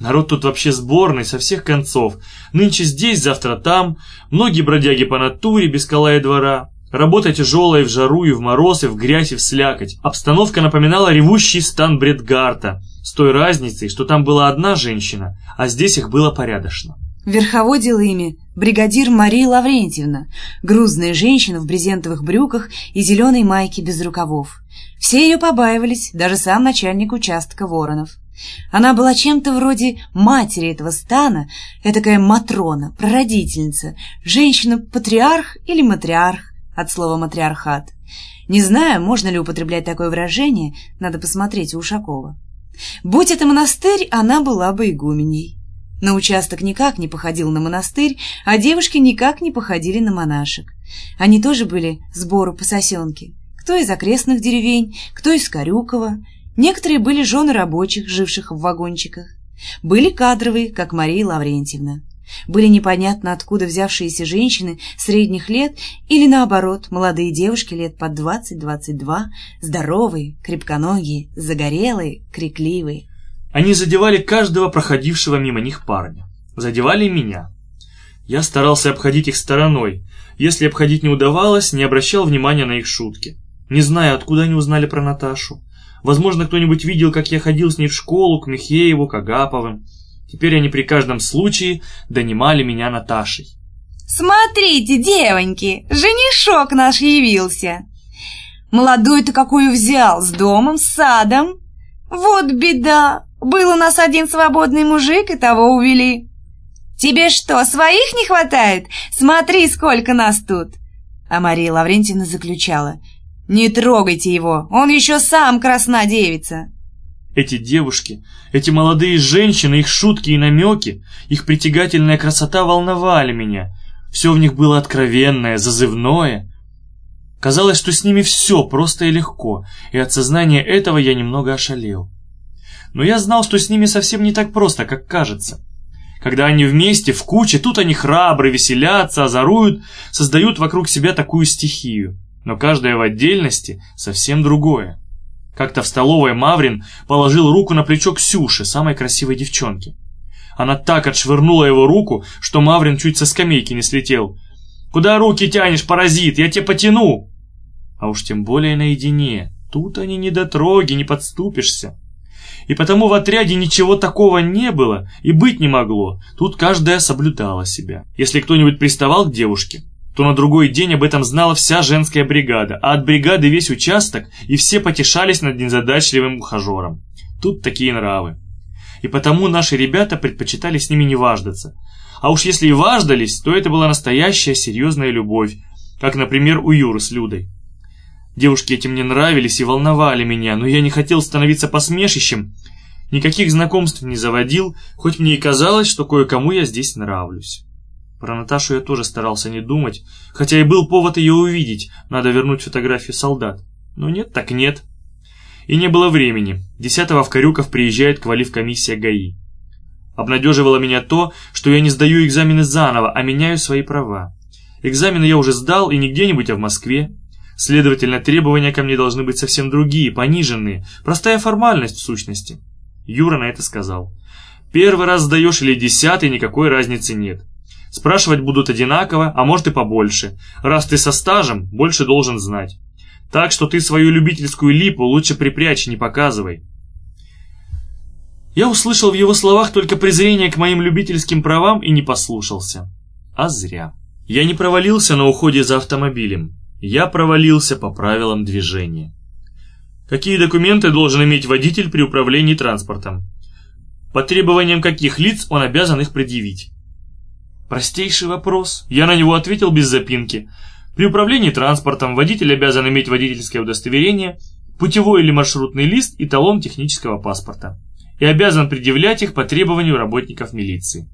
[SPEAKER 2] Народ тут вообще сборный, со всех концов. Нынче здесь, завтра там. Многие бродяги по натуре, без кола и двора. Работа тяжелая в жару, и в мороз, и в грязь, и в слякоть. Обстановка напоминала ревущий стан Бредгарта, с той разницей, что там была одна женщина, а здесь их было порядочно.
[SPEAKER 1] Верховодила ими бригадир Мария Лаврентьевна, грузная женщина в брезентовых брюках и зеленой майке без рукавов. Все ее побаивались, даже сам начальник участка Воронов. Она была чем-то вроде матери этого стана, этакая Матрона, прародительница, женщина-патриарх или матриарх, от слова матриархат. Не знаю, можно ли употреблять такое выражение, надо посмотреть у Ушакова. Будь это монастырь, она была бы игуменей. На участок никак не походил на монастырь, а девушки никак не походили на монашек. Они тоже были сбору по сосенке. Кто из окрестных деревень, кто из Корюкова. Некоторые были жены рабочих, живших в вагончиках. Были кадровые, как Мария Лаврентьевна. Были непонятно откуда взявшиеся женщины средних лет или, наоборот, молодые девушки лет под 20-22, здоровые, крепконогие, загорелые, крикливые.
[SPEAKER 2] Они задевали каждого проходившего мимо них парня. Задевали меня. Я старался обходить их стороной. Если обходить не удавалось, не обращал внимания на их шутки. Не знаю, откуда они узнали про Наташу. Возможно, кто-нибудь видел, как я ходил с ней в школу, к Михееву, к Агаповым. Теперь они при каждом случае донимали меня Наташей.
[SPEAKER 1] «Смотрите, девоньки, женишок наш явился!» «Молодой-то какую взял, с домом, с садом!» «Вот беда! Был у нас один свободный мужик, и того увели. Тебе что, своих не хватает? Смотри, сколько нас тут!» А Мария Лаврентьевна заключала. «Не трогайте его, он еще сам красна девица!»
[SPEAKER 2] Эти девушки, эти молодые женщины, их шутки и намеки, их притягательная красота волновали меня. Все в них было откровенное, зазывное. Казалось, что с ними все просто и легко, и от сознания этого я немного ошалел. Но я знал, что с ними совсем не так просто, как кажется. Когда они вместе, в куче, тут они храбры, веселятся, озоруют, создают вокруг себя такую стихию. Но каждая в отдельности совсем другое. Как-то в столовой Маврин положил руку на плечо Ксюши, самой красивой девчонки. Она так отшвырнула его руку, что Маврин чуть со скамейки не слетел. «Куда руки тянешь, паразит? Я тебя потяну!» А уж тем более наедине. Тут они не дотроги, не подступишься. И потому в отряде ничего такого не было и быть не могло. Тут каждая соблюдала себя. Если кто-нибудь приставал к девушке, то на другой день об этом знала вся женская бригада, а от бригады весь участок, и все потешались над незадачливым ухажером. Тут такие нравы. И потому наши ребята предпочитали с ними не важдаться. А уж если и важдались, то это была настоящая серьезная любовь, как, например, у Юры с Людой. Девушки этим не нравились и волновали меня, но я не хотел становиться посмешищем Никаких знакомств не заводил, хоть мне и казалось, что кое-кому я здесь нравлюсь. Про Наташу я тоже старался не думать, хотя и был повод ее увидеть, надо вернуть фотографию солдат. Но нет так нет. И не было времени. Десятого в Карюков приезжает квалифкомиссия ГАИ. Обнадеживало меня то, что я не сдаю экзамены заново, а меняю свои права. Экзамены я уже сдал и не где-нибудь, а в Москве. Следовательно, требования ко мне должны быть совсем другие, пониженные. Простая формальность в сущности. Юра на это сказал. Первый раз сдаешь или десятый, никакой разницы нет. Спрашивать будут одинаково, а может и побольше. Раз ты со стажем, больше должен знать. Так что ты свою любительскую липу лучше припрячь, не показывай. Я услышал в его словах только презрение к моим любительским правам и не послушался. А зря. Я не провалился на уходе за автомобилем. Я провалился по правилам движения. Какие документы должен иметь водитель при управлении транспортом? По требованиям каких лиц он обязан их предъявить? Простейший вопрос. Я на него ответил без запинки. При управлении транспортом водитель обязан иметь водительское удостоверение, путевой или маршрутный лист и талон технического паспорта. И обязан предъявлять их по требованию работников милиции.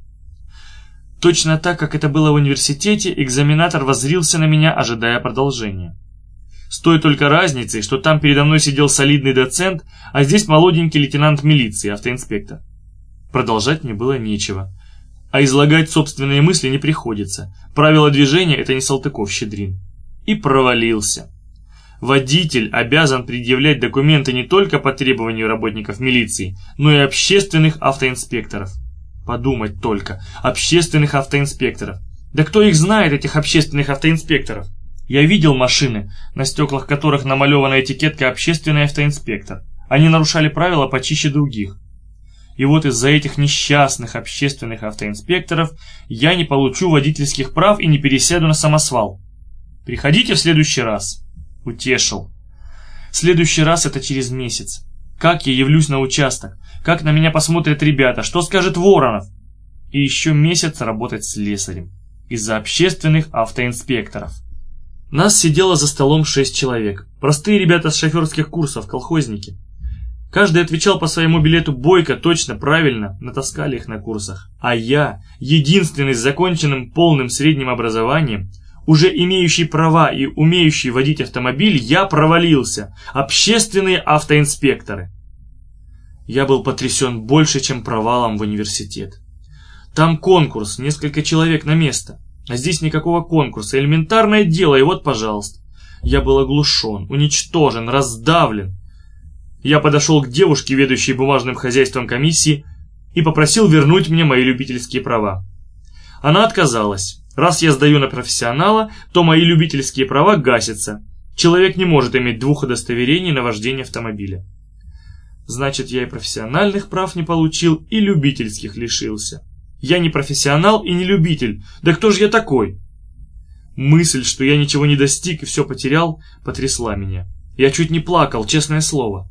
[SPEAKER 2] Точно так, как это было в университете, экзаменатор воззрился на меня, ожидая продолжения. С той только разницей, что там передо мной сидел солидный доцент, а здесь молоденький лейтенант милиции, автоинспектор. Продолжать мне было нечего. А излагать собственные мысли не приходится. Правила движения – это не Салтыков-Щедрин. И провалился. Водитель обязан предъявлять документы не только по требованию работников милиции, но и общественных автоинспекторов. Подумать только, общественных автоинспекторов. Да кто их знает, этих общественных автоинспекторов? Я видел машины, на стеклах которых намалевана этикетка «Общественный автоинспектор». Они нарушали правила почище других. И вот из-за этих несчастных общественных автоинспекторов я не получу водительских прав и не пересяду на самосвал. Приходите в следующий раз. Утешил. Следующий раз это через месяц. Как я явлюсь на участок? Как на меня посмотрят ребята? Что скажет Воронов? И еще месяц работать с слесарем. Из-за общественных автоинспекторов. Нас сидело за столом шесть человек. Простые ребята с шоферских курсов, колхозники. Каждый отвечал по своему билету бойко, точно, правильно, натаскали их на курсах. А я, единственный с законченным полным средним образованием, уже имеющий права и умеющий водить автомобиль, я провалился. Общественные автоинспекторы. Я был потрясен больше, чем провалом в университет. Там конкурс, несколько человек на место. А здесь никакого конкурса, элементарное дело, и вот, пожалуйста. Я был оглушен, уничтожен, раздавлен. Я подошел к девушке, ведущей бумажным хозяйством комиссии, и попросил вернуть мне мои любительские права. Она отказалась. Раз я сдаю на профессионала, то мои любительские права гасятся. Человек не может иметь двух удостоверений на вождение автомобиля. Значит, я и профессиональных прав не получил, и любительских лишился. Я не профессионал и не любитель. Да кто же я такой? Мысль, что я ничего не достиг и все потерял, потрясла меня. Я чуть не плакал, честное слово.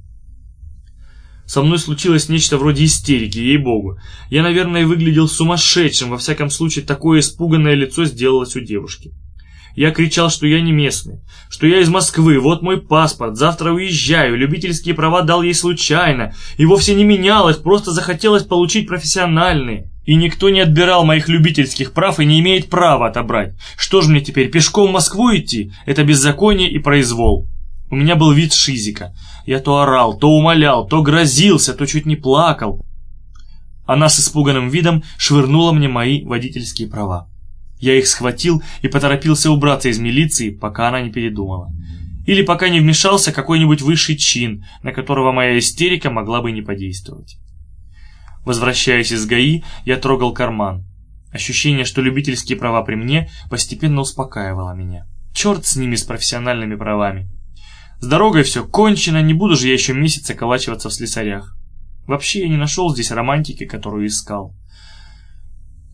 [SPEAKER 2] Со мной случилось нечто вроде истерики, ей-богу. Я, наверное, выглядел сумасшедшим, во всяком случае, такое испуганное лицо сделалось у девушки. Я кричал, что я не местный, что я из Москвы, вот мой паспорт, завтра уезжаю, любительские права дал ей случайно, и вовсе не менял их, просто захотелось получить профессиональные. И никто не отбирал моих любительских прав и не имеет права отобрать. Что же мне теперь, пешком в Москву идти? Это беззаконие и произвол. У меня был вид шизика. Я то орал, то умолял, то грозился, то чуть не плакал. Она с испуганным видом швырнула мне мои водительские права. Я их схватил и поторопился убраться из милиции, пока она не передумала. Или пока не вмешался какой-нибудь высший чин, на которого моя истерика могла бы не подействовать. Возвращаясь из ГАИ, я трогал карман. Ощущение, что любительские права при мне, постепенно успокаивало меня. Черт с ними, с профессиональными правами. С дорогой все кончено, не буду же я еще месяц околачиваться в слесарях. Вообще я не нашел здесь романтики, которую искал.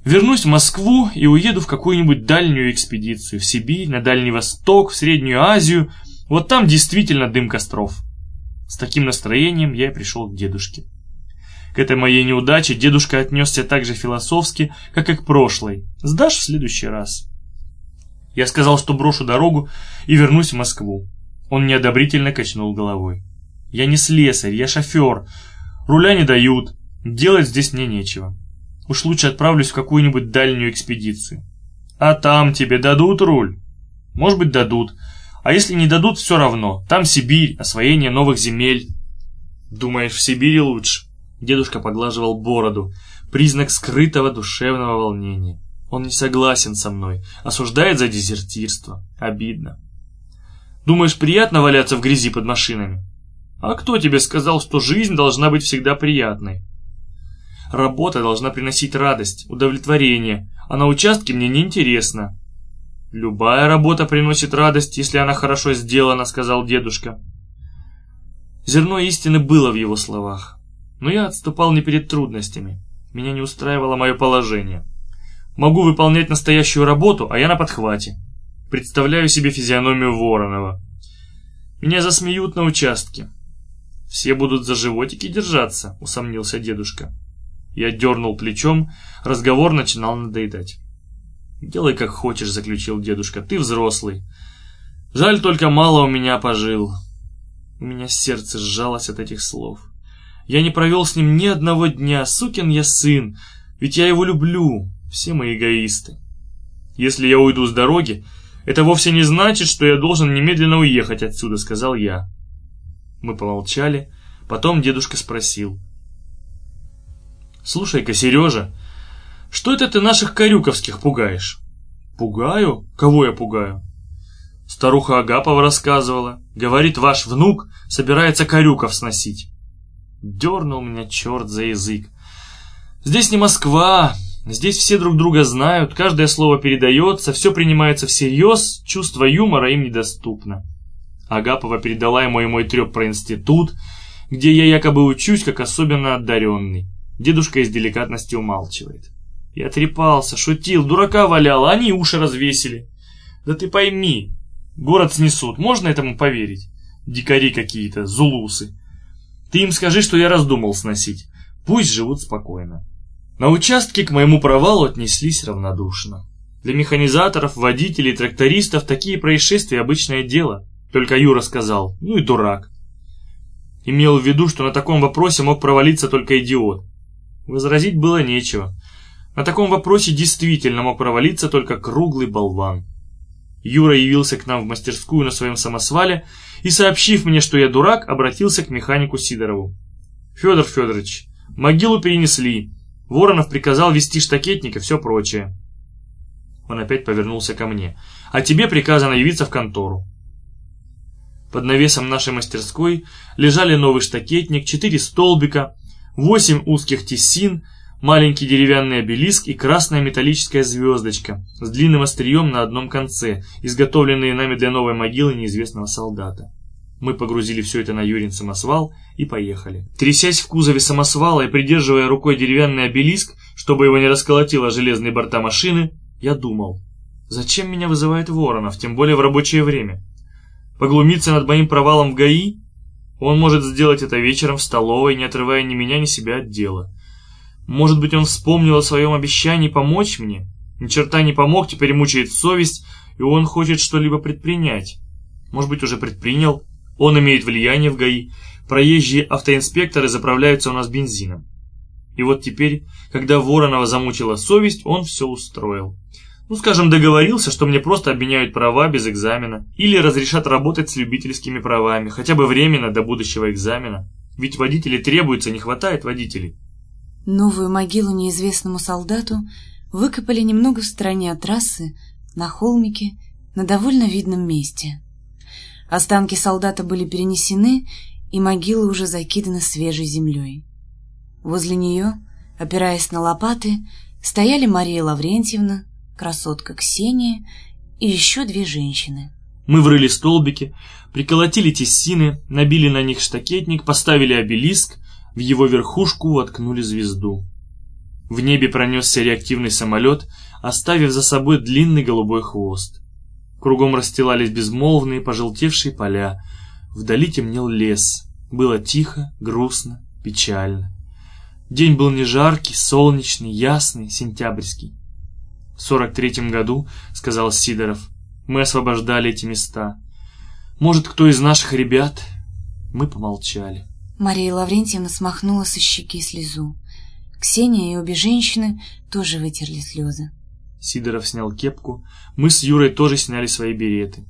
[SPEAKER 2] Вернусь в Москву и уеду в какую-нибудь дальнюю экспедицию, в Сибирь, на Дальний Восток, в Среднюю Азию. Вот там действительно дым костров. С таким настроением я и пришел к дедушке. К этой моей неудаче дедушка отнесся так же философски, как и к прошлой. Сдашь в следующий раз. Я сказал, что брошу дорогу и вернусь в Москву. Он неодобрительно качнул головой. Я не слесарь, я шофер. Руля не дают, делать здесь мне нечего. Уж лучше отправлюсь в какую-нибудь дальнюю экспедицию. А там тебе дадут руль? Может быть, дадут. А если не дадут, все равно. Там Сибирь, освоение новых земель. Думаешь, в Сибири лучше? Дедушка поглаживал бороду. Признак скрытого душевного волнения. Он не согласен со мной. Осуждает за дезертирство. Обидно. Думаешь, приятно валяться в грязи под машинами? А кто тебе сказал, что жизнь должна быть всегда приятной? Работа должна приносить радость, удовлетворение, а на участке мне неинтересно. Любая работа приносит радость, если она хорошо сделана, сказал дедушка. Зерно истины было в его словах, но я отступал не перед трудностями. Меня не устраивало мое положение. Могу выполнять настоящую работу, а я на подхвате. Представляю себе физиономию Воронова. Меня засмеют на участке. Все будут за животики держаться, усомнился дедушка. Я дернул плечом, разговор начинал надоедать. «Делай как хочешь», — заключил дедушка, — «ты взрослый. Жаль, только мало у меня пожил». У меня сердце сжалось от этих слов. Я не провел с ним ни одного дня, сукин я сын, ведь я его люблю, все мы эгоисты. Если я уйду с дороги, это вовсе не значит, что я должен немедленно уехать отсюда, сказал я. Мы помолчали, потом дедушка спросил. «Слушай-ка, Сережа, что это ты наших корюковских пугаешь?» «Пугаю? Кого я пугаю?» Старуха Агапова рассказывала. Говорит, ваш внук собирается корюков сносить. Дернул меня черт за язык. Здесь не Москва, здесь все друг друга знают, каждое слово передается, все принимается всерьез, чувство юмора им недоступно. Агапова передала ему и мой треп про институт, где я якобы учусь как особенно одаренный. Дедушка из деликатности умалчивает. Я трепался, шутил, дурака валял, а они уши развесили. Да ты пойми, город снесут, можно этому поверить? Дикари какие-то, зулусы. Ты им скажи, что я раздумал сносить. Пусть живут спокойно. На участке к моему провалу отнеслись равнодушно. Для механизаторов, водителей, трактористов такие происшествия обычное дело. Только Юра сказал, ну и дурак. Имел в виду, что на таком вопросе мог провалиться только идиот. Возразить было нечего. На таком вопросе действительно мог провалиться только круглый болван. Юра явился к нам в мастерскую на своем самосвале и, сообщив мне, что я дурак, обратился к механику Сидорову. «Федор Федорович, могилу перенесли. Воронов приказал вести штакетник и все прочее». Он опять повернулся ко мне. «А тебе приказано явиться в контору». Под навесом нашей мастерской лежали новый штакетник, четыре столбика, восемь узких тессин, маленький деревянный обелиск и красная металлическая звездочка с длинным острием на одном конце, изготовленные нами для новой могилы неизвестного солдата. Мы погрузили все это на Юрин самосвал и поехали. Трясясь в кузове самосвала и придерживая рукой деревянный обелиск, чтобы его не расколотило железные борта машины, я думал, зачем меня вызывает Воронов, тем более в рабочее время? Поглумиться над моим провалом в ГАИ? Он может сделать это вечером в столовой, не отрывая ни меня, ни себя от дела. Может быть, он вспомнил о своем обещании помочь мне? Ни черта не помог, теперь мучает совесть, и он хочет что-либо предпринять. Может быть, уже предпринял? Он имеет влияние в ГАИ. Проезжие автоинспекторы заправляются у нас бензином. И вот теперь, когда Воронова замучила совесть, он все устроил. Ну, скажем, договорился, что мне просто обменяют права без экзамена. Или разрешат работать с любительскими правами, хотя бы временно до будущего экзамена. Ведь водителей требуется, не хватает водителей.
[SPEAKER 1] Новую могилу неизвестному солдату выкопали немного в стороне от трассы, на холмике, на довольно видном месте. Останки солдата были перенесены, и могила уже закидана свежей землей. Возле нее, опираясь на лопаты, стояли Мария Лаврентьевна, красотка Ксения и еще две женщины.
[SPEAKER 2] Мы врыли столбики, приколотили тессины, набили на них штакетник, поставили обелиск, в его верхушку воткнули звезду. В небе пронесся реактивный самолет, оставив за собой длинный голубой хвост. Кругом расстилались безмолвные пожелтевшие поля, вдали темнел лес. Было тихо, грустно, печально. День был не жаркий, солнечный, ясный, сентябрьский. В сорок третьем году, сказал Сидоров, мы освобождали эти места. Может, кто из наших ребят? Мы помолчали.
[SPEAKER 1] Мария Лаврентьевна смахнула со щеки слезу. Ксения и обе женщины тоже вытерли слезы.
[SPEAKER 2] Сидоров снял кепку. Мы с Юрой тоже сняли свои береты.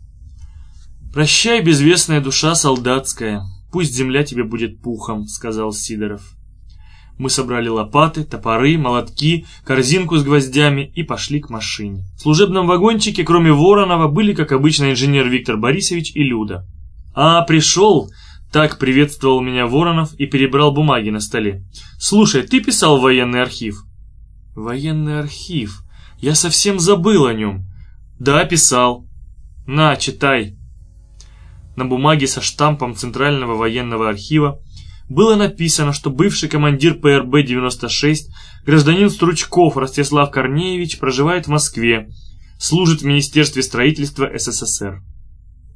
[SPEAKER 2] «Прощай, безвестная душа солдатская, пусть земля тебе будет пухом», — сказал Сидоров. Мы собрали лопаты, топоры, молотки, корзинку с гвоздями и пошли к машине. В служебном вагончике, кроме Воронова, были, как обычно, инженер Виктор Борисович и Люда. «А, пришел!» Так приветствовал меня Воронов и перебрал бумаги на столе. «Слушай, ты писал военный архив?» «Военный архив? Я совсем забыл о нем». «Да, писал». «На, читай». На бумаге со штампом Центрального военного архива было написано, что бывший командир ПРБ-96, гражданин Стручков Ростислав Корнеевич, проживает в Москве, служит в Министерстве строительства СССР.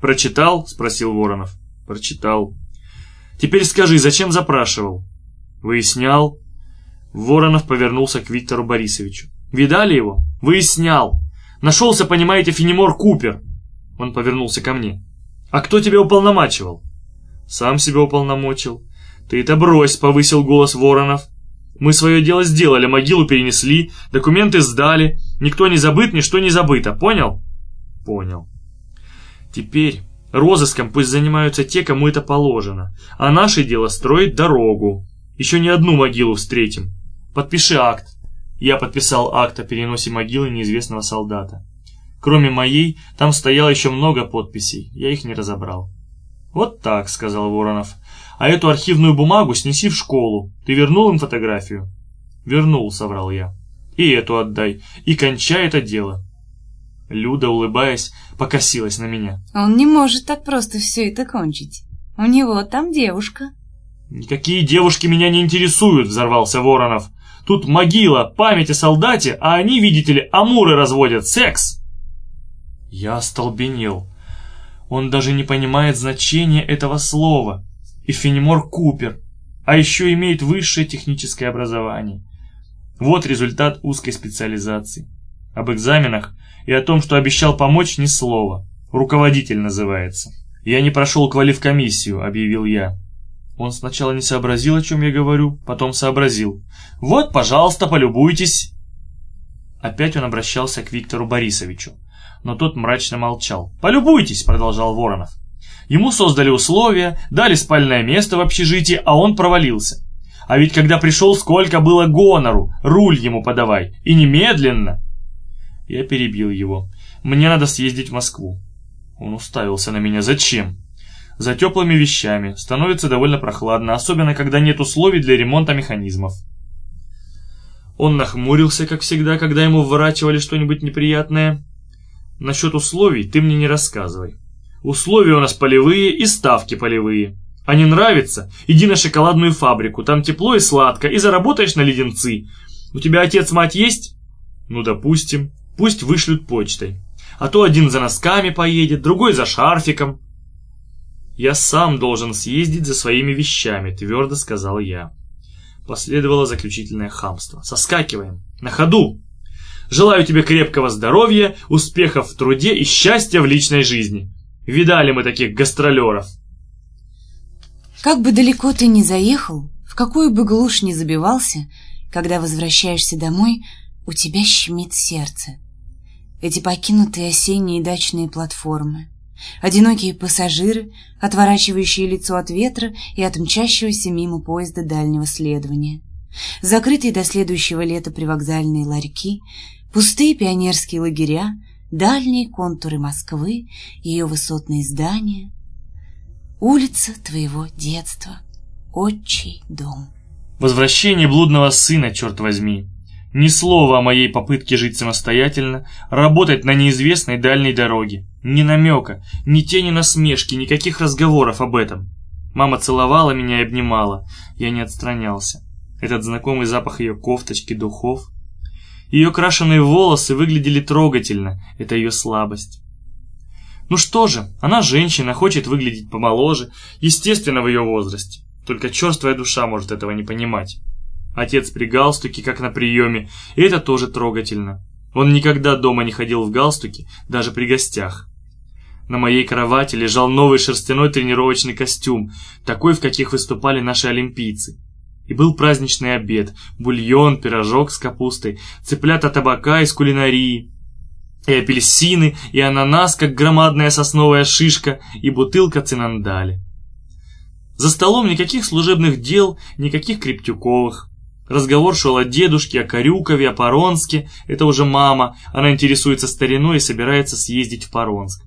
[SPEAKER 2] «Прочитал?» – спросил Воронов. «Прочитал». «Теперь скажи, зачем запрашивал?» «Выяснял». Воронов повернулся к Виктору Борисовичу. «Видали его?» «Выяснял. Нашелся, понимаете, Фенемор Купер». Он повернулся ко мне. «А кто тебя уполномачивал?» «Сам себя уполномочил. «Ты это брось!» — повысил голос Воронов. «Мы свое дело сделали, могилу перенесли, документы сдали. Никто не забыт, ничто не забыто. Понял?» «Понял». «Теперь розыском пусть занимаются те, кому это положено, а наше дело строить дорогу. Еще не одну могилу встретим. Подпиши акт». Я подписал акт о переносе могилы неизвестного солдата. Кроме моей, там стояло еще много подписей, я их не разобрал. «Вот так», — сказал Воронов. А эту архивную бумагу снеси в школу. Ты вернул им фотографию? Вернул, соврал я. И эту отдай. И кончай это дело. Люда, улыбаясь, покосилась на меня.
[SPEAKER 1] Он не может так просто все это кончить. У него там девушка.
[SPEAKER 2] Никакие девушки меня не интересуют, взорвался Воронов. Тут могила, память о солдате, а они, видите ли, амуры разводят, секс. Я остолбенел. Он даже не понимает значения этого слова и Фенемор Купер, а еще имеет высшее техническое образование. Вот результат узкой специализации. Об экзаменах и о том, что обещал помочь, ни слова. Руководитель называется. «Я не прошел квалифкомиссию», — объявил я. Он сначала не сообразил, о чем я говорю, потом сообразил. «Вот, пожалуйста, полюбуйтесь». Опять он обращался к Виктору Борисовичу, но тот мрачно молчал. «Полюбуйтесь», — продолжал Воронов. Ему создали условия, дали спальное место в общежитии, а он провалился. А ведь когда пришел, сколько было гонору, руль ему подавай, и немедленно. Я перебил его. Мне надо съездить в Москву. Он уставился на меня. Зачем? За теплыми вещами. Становится довольно прохладно, особенно когда нет условий для ремонта механизмов. Он нахмурился, как всегда, когда ему вворачивали что-нибудь неприятное. Насчет условий ты мне не рассказывай. Условия у нас полевые и ставки полевые. А не нравится? Иди на шоколадную фабрику, там тепло и сладко, и заработаешь на леденцы. У тебя отец-мать есть? Ну, допустим. Пусть вышлют почтой. А то один за носками поедет, другой за шарфиком. Я сам должен съездить за своими вещами, твердо сказал я. Последовало заключительное хамство. Соскакиваем. На ходу. Желаю тебе крепкого здоровья, успехов в труде и счастья в личной жизни. Видали мы таких гастролеров.
[SPEAKER 1] Как бы далеко ты ни заехал, в какую бы глушь ни забивался, когда возвращаешься домой, у тебя щемит сердце. Эти покинутые осенние дачные платформы, одинокие пассажиры, отворачивающие лицо от ветра и от мчащегося мимо поезда дальнего следования, закрытые до следующего лета привокзальные ларьки, пустые пионерские лагеря, дальние контуры Москвы, ее высотные здания, улица твоего детства, отчий дом.
[SPEAKER 2] Возвращение блудного сына, черт возьми. Ни слова о моей попытке жить самостоятельно, работать на неизвестной дальней дороге. Ни намека, ни тени насмешки, никаких разговоров об этом. Мама целовала меня и обнимала. Я не отстранялся. Этот знакомый запах ее кофточки, духов, ее крашеные волосы выглядели трогательно, это ее слабость. Ну что же, она женщина, хочет выглядеть помоложе, естественно в ее возрасте. Только черствая душа может этого не понимать. Отец при галстуке, как на приеме, и это тоже трогательно. Он никогда дома не ходил в галстуке, даже при гостях. На моей кровати лежал новый шерстяной тренировочный костюм, такой, в каких выступали наши олимпийцы. И был праздничный обед, бульон, пирожок с капустой, цыплята табака из кулинарии, и апельсины, и ананас, как громадная сосновая шишка, и бутылка цинандали. За столом никаких служебных дел, никаких Крептюковых. Разговор шел о дедушке, о Корюкове, о Поронске. Это уже мама, она интересуется стариной и собирается съездить в Поронск.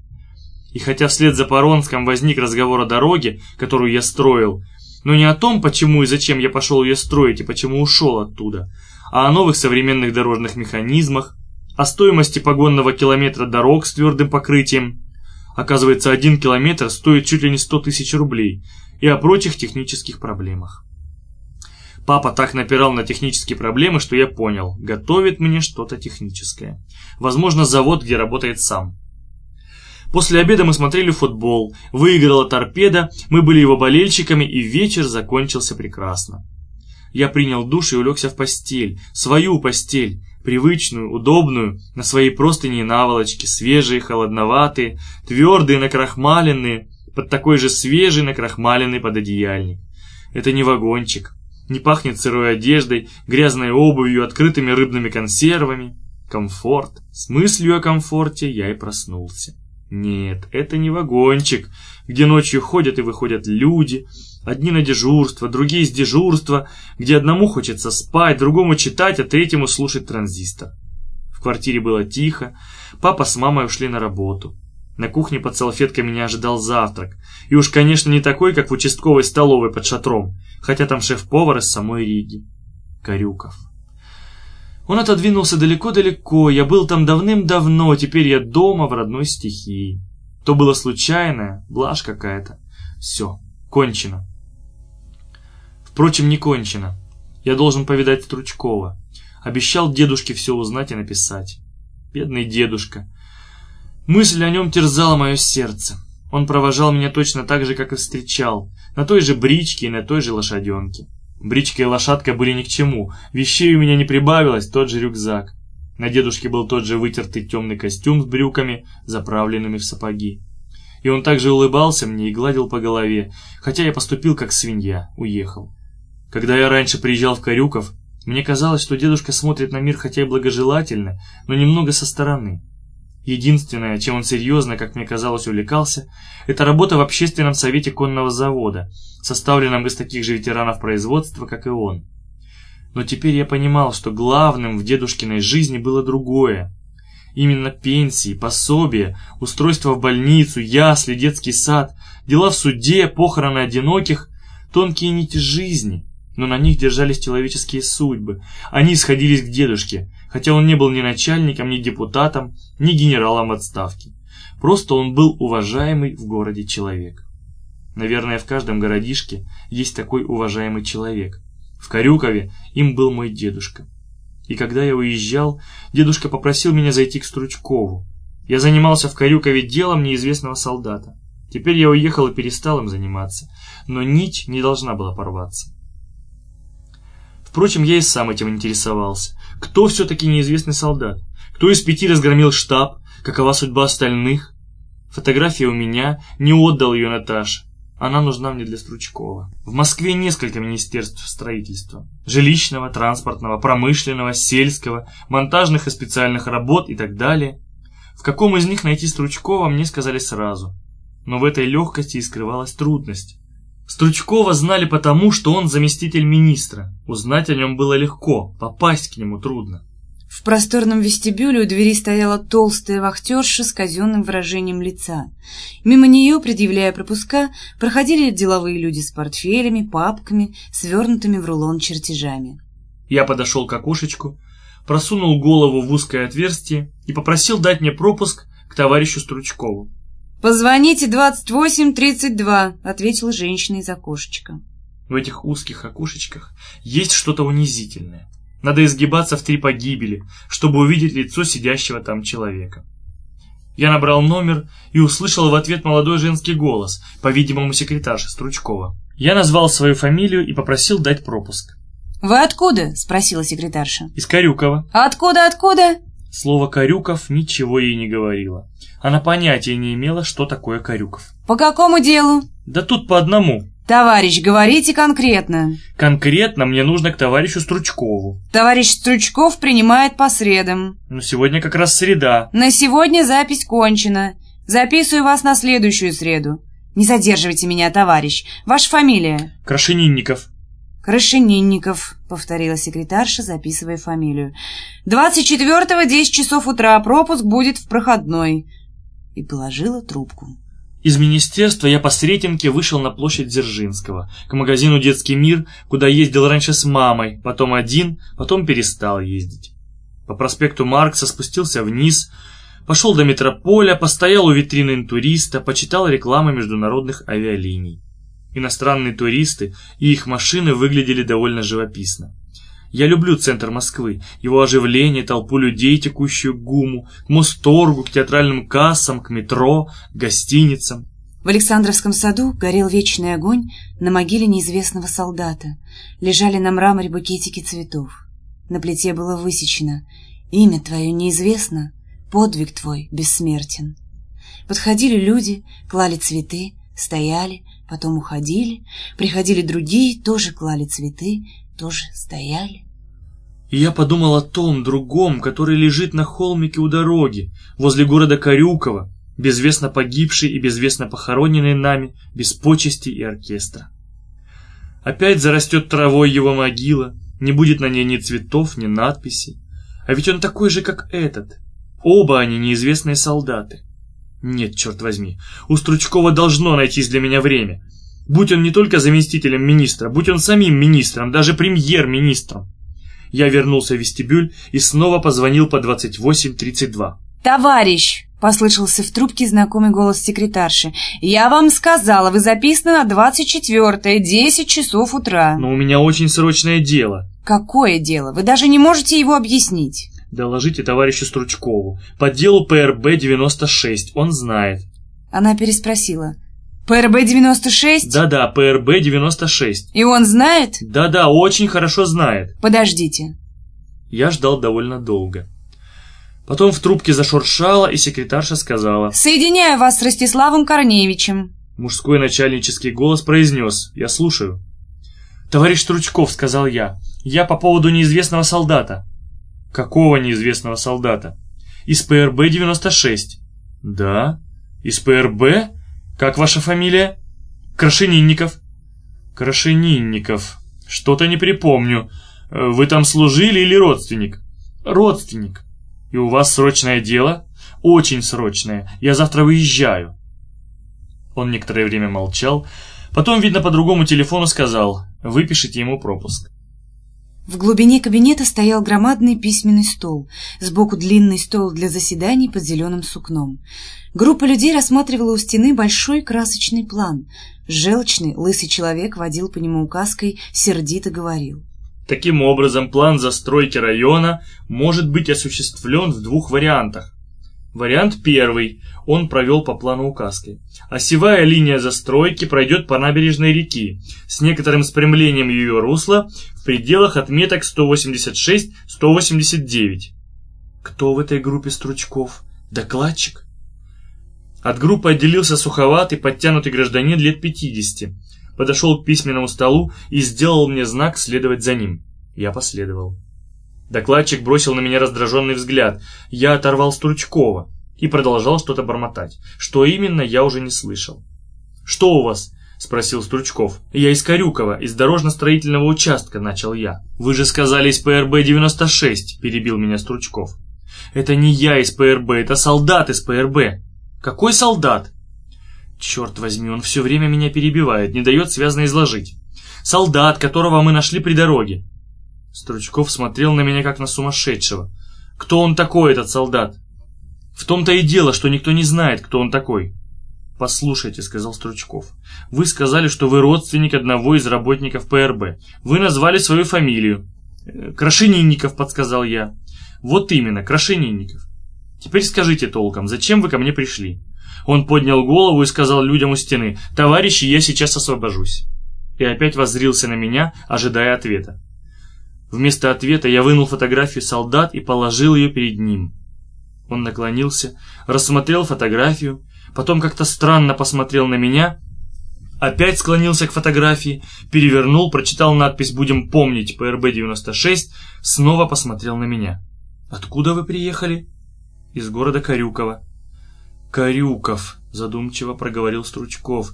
[SPEAKER 2] И хотя вслед за Поронском возник разговор о дороге, которую я строил, но не о том, почему и зачем я пошел ее строить и почему ушел оттуда, а о новых современных дорожных механизмах, о стоимости погонного километра дорог с твердым покрытием. Оказывается, один километр стоит чуть ли не 100 тысяч рублей, и о прочих технических проблемах. Папа так напирал на технические проблемы, что я понял, готовит мне что-то техническое. Возможно, завод, где работает сам. После обеда мы смотрели футбол, выиграла торпеда, мы были его болельщиками, и вечер закончился прекрасно. Я принял душ и улегся в постель, свою постель, привычную, удобную, на своей простыни и наволочке, свежие, холодноватые, твердые, накрахмаленные, под такой же свежий, накрахмаленный пододеяльник. Это не вагончик, не пахнет сырой одеждой, грязной обувью, открытыми рыбными консервами. Комфорт. С мыслью о комфорте я и проснулся. Нет, это не вагончик, где ночью ходят и выходят люди, одни на дежурство, другие с дежурства, где одному хочется спать, другому читать, а третьему слушать транзистор. В квартире было тихо, папа с мамой ушли на работу. На кухне под салфеткой меня ожидал завтрак. И уж, конечно, не такой, как в участковой столовой под шатром, хотя там шеф-повар из самой Риги. Корюков. Он отодвинулся далеко-далеко, я был там давным-давно, теперь я дома в родной стихии. То было случайное, блажь какая-то. Все, кончено. Впрочем, не кончено. Я должен повидать Стручкова. Обещал дедушке все узнать и написать. Бедный дедушка. Мысль о нем терзала мое сердце. Он провожал меня точно так же, как и встречал, на той же бричке и на той же лошаденке. Бричка и лошадка были ни к чему, вещей у меня не прибавилось, тот же рюкзак. На дедушке был тот же вытертый темный костюм с брюками, заправленными в сапоги. И он также улыбался мне и гладил по голове, хотя я поступил как свинья, уехал. Когда я раньше приезжал в Карюков, мне казалось, что дедушка смотрит на мир хотя и благожелательно, но немного со стороны. Единственное, чем он серьезно, как мне казалось, увлекался, это работа в общественном совете конного завода, составленном из таких же ветеранов производства, как и он. Но теперь я понимал, что главным в дедушкиной жизни было другое. Именно пенсии, пособия, устройство в больницу, ясли, детский сад, дела в суде, похороны одиноких, тонкие нити жизни, но на них держались человеческие судьбы. Они сходились к дедушке, хотя он не был ни начальником, ни депутатом, ни генералом в отставке. Просто он был уважаемый в городе человек. Наверное, в каждом городишке есть такой уважаемый человек. В Карюкове им был мой дедушка. И когда я уезжал, дедушка попросил меня зайти к Стручкову. Я занимался в Карюкове делом неизвестного солдата. Теперь я уехал и перестал им заниматься, но нить не должна была порваться. Впрочем, я и сам этим интересовался. Кто все-таки неизвестный солдат? Кто из пяти разгромил штаб? Какова судьба остальных? Фотография у меня, не отдал ее Наташе. Она нужна мне для Стручкова. В Москве несколько министерств строительства. Жилищного, транспортного, промышленного, сельского, монтажных и специальных работ и так далее. В каком из них найти Стручкова, мне сказали сразу. Но в этой легкости и скрывалась трудность. Стручкова знали потому, что он заместитель министра. Узнать о нем было легко, попасть к нему трудно.
[SPEAKER 1] В просторном вестибюле у двери стояла толстая вахтерша с казенным выражением лица. Мимо нее, предъявляя пропуска, проходили деловые люди с портфелями, папками, свернутыми в рулон чертежами.
[SPEAKER 2] Я подошел к окошечку, просунул голову в узкое отверстие и попросил дать мне пропуск к товарищу Стручкову.
[SPEAKER 1] «Позвоните 2832», — ответила женщина из окошечка.
[SPEAKER 2] В этих узких окошечках есть что-то унизительное. Надо изгибаться в три погибели, чтобы увидеть лицо сидящего там человека. Я набрал номер и услышал в ответ молодой женский голос, по-видимому, секретарша Стручкова. Я назвал свою фамилию и попросил дать пропуск.
[SPEAKER 1] «Вы откуда?» — спросила секретарша.
[SPEAKER 2] «Из Карюкова».
[SPEAKER 1] «Откуда, откуда?»
[SPEAKER 2] Слово «Корюков» ничего ей не говорило. Она понятия не имела, что такое Корюков.
[SPEAKER 1] «По какому делу?»
[SPEAKER 2] «Да тут по одному».
[SPEAKER 1] «Товарищ, говорите конкретно».
[SPEAKER 2] «Конкретно мне нужно к товарищу Стручкову».
[SPEAKER 1] «Товарищ Стручков принимает по средам».
[SPEAKER 2] «Ну, сегодня как раз среда».
[SPEAKER 1] «На сегодня запись кончена. Записываю вас на следующую среду. Не задерживайте меня, товарищ. Ваша фамилия?»
[SPEAKER 2] «Крашенинников».
[SPEAKER 1] «Крашенинников», — повторила секретарша, записывая фамилию. «Двадцать четвертого, десять часов утра. Пропуск будет в проходной». И положила трубку.
[SPEAKER 2] Из министерства я по Сретенке вышел на площадь Дзержинского, к магазину «Детский мир», куда ездил раньше с мамой, потом один, потом перестал ездить. По проспекту Маркса спустился вниз, пошел до метрополя, постоял у витрины интуриста, почитал рекламы международных авиалиний. Иностранные туристы и их машины выглядели довольно живописно. Я люблю центр Москвы, его оживление, толпу людей, текущую к ГУМу, к Мосторгу, к театральным кассам, к метро, к гостиницам.
[SPEAKER 1] В Александровском саду горел вечный огонь на могиле неизвестного солдата. Лежали на мраморе букетики цветов. На плите было высечено «Имя твое неизвестно, подвиг твой бессмертен». Подходили люди, клали цветы, стояли, потом уходили, приходили другие, тоже клали цветы, тоже стояли.
[SPEAKER 2] Я подумал о том другом, который лежит на холмике у дороги, возле города Карюкова, безвестно погибший и безвестно похороненный нами, без почести и оркестра. Опять зарастет травой его могила, не будет на ней ни цветов, ни надписей. А ведь он такой же, как этот. Оба они неизвестные солдаты. Нет, черт возьми, у Стручкова должно найтись для меня время. Будь он не только заместителем министра, будь он самим министром, даже премьер-министром. Я вернулся в вестибюль и снова позвонил по 2832.
[SPEAKER 1] «Товарищ!» — послышался в трубке знакомый голос секретарши. «Я вам сказала, вы записаны на 24-е, 10 часов утра».
[SPEAKER 2] «Но у меня очень срочное дело».
[SPEAKER 1] «Какое дело? Вы даже не можете его объяснить».
[SPEAKER 2] «Доложите товарищу Стручкову. По делу ПРБ-96. Он знает».
[SPEAKER 1] Она переспросила. ПРБ-96?
[SPEAKER 2] Да-да, ПРБ-96.
[SPEAKER 1] И он знает?
[SPEAKER 2] Да-да, очень хорошо знает.
[SPEAKER 1] Подождите.
[SPEAKER 2] Я ждал довольно долго. Потом в трубке зашуршало, и секретарша сказала.
[SPEAKER 1] «Соединяю вас с Ростиславом Корнеевичем».
[SPEAKER 2] Мужской начальнический голос произнес. «Я слушаю». «Товарищ Стручков», — сказал я, — «я по поводу неизвестного солдата». «Какого неизвестного солдата?» «Из ПРБ-96». «Да? Из ПРБ? Как ваша фамилия?» «Крашенинников». «Крашенинников. Что-то не припомню. Вы там служили или родственник?» «Родственник. И у вас срочное дело?» «Очень срочное. Я завтра выезжаю». Он некоторое время молчал, потом, видно, по другому телефону сказал «Выпишите ему пропуск».
[SPEAKER 1] В глубине кабинета стоял громадный письменный стол, сбоку длинный стол для заседаний под зеленым сукном. Группа людей рассматривала у стены большой красочный план. Желчный, лысый человек водил по нему указкой, сердито говорил.
[SPEAKER 2] Таким образом, план застройки района может быть осуществлен в двух вариантах. Вариант первый. Он провел по плану указкой. Осевая линия застройки пройдет по набережной реки с некоторым спрямлением ее русла в пределах отметок 186-189. Кто в этой группе стручков? Докладчик? От группы отделился суховатый, подтянутый гражданин лет 50. Подошел к письменному столу и сделал мне знак следовать за ним. Я последовал. Докладчик бросил на меня раздраженный взгляд. Я оторвал Стручкова и продолжал что-то бормотать. Что именно, я уже не слышал. «Что у вас?» — спросил Стручков. «Я из Корюкова, из дорожно-строительного участка», — начал я. «Вы же сказали из ПРБ-96», — перебил меня Стручков. «Это не я из ПРБ, это солдат из ПРБ». «Какой солдат?» «Черт возьми, он все время меня перебивает, не дает связно изложить. Солдат, которого мы нашли при дороге». Стручков смотрел на меня как на сумасшедшего. «Кто он такой, этот солдат?» «В том-то и дело, что никто не знает, кто он такой». «Послушайте», — сказал Стручков, — «вы сказали, что вы родственник одного из работников ПРБ. Вы назвали свою фамилию». «Крашенинников», — подсказал я. «Вот именно, Крашенинников. Теперь скажите толком, зачем вы ко мне пришли?» Он поднял голову и сказал людям у стены, «Товарищи, я сейчас освобожусь». И опять воззрился на меня, ожидая ответа. Вместо ответа я вынул фотографию солдат и положил ее перед ним. Он наклонился, рассмотрел фотографию, потом как-то странно посмотрел на меня, опять склонился к фотографии, перевернул, прочитал надпись «Будем помнить ПРБ-96», снова посмотрел на меня. «Откуда вы приехали?» «Из города Карюкова». «Карюков», — задумчиво проговорил Стручков.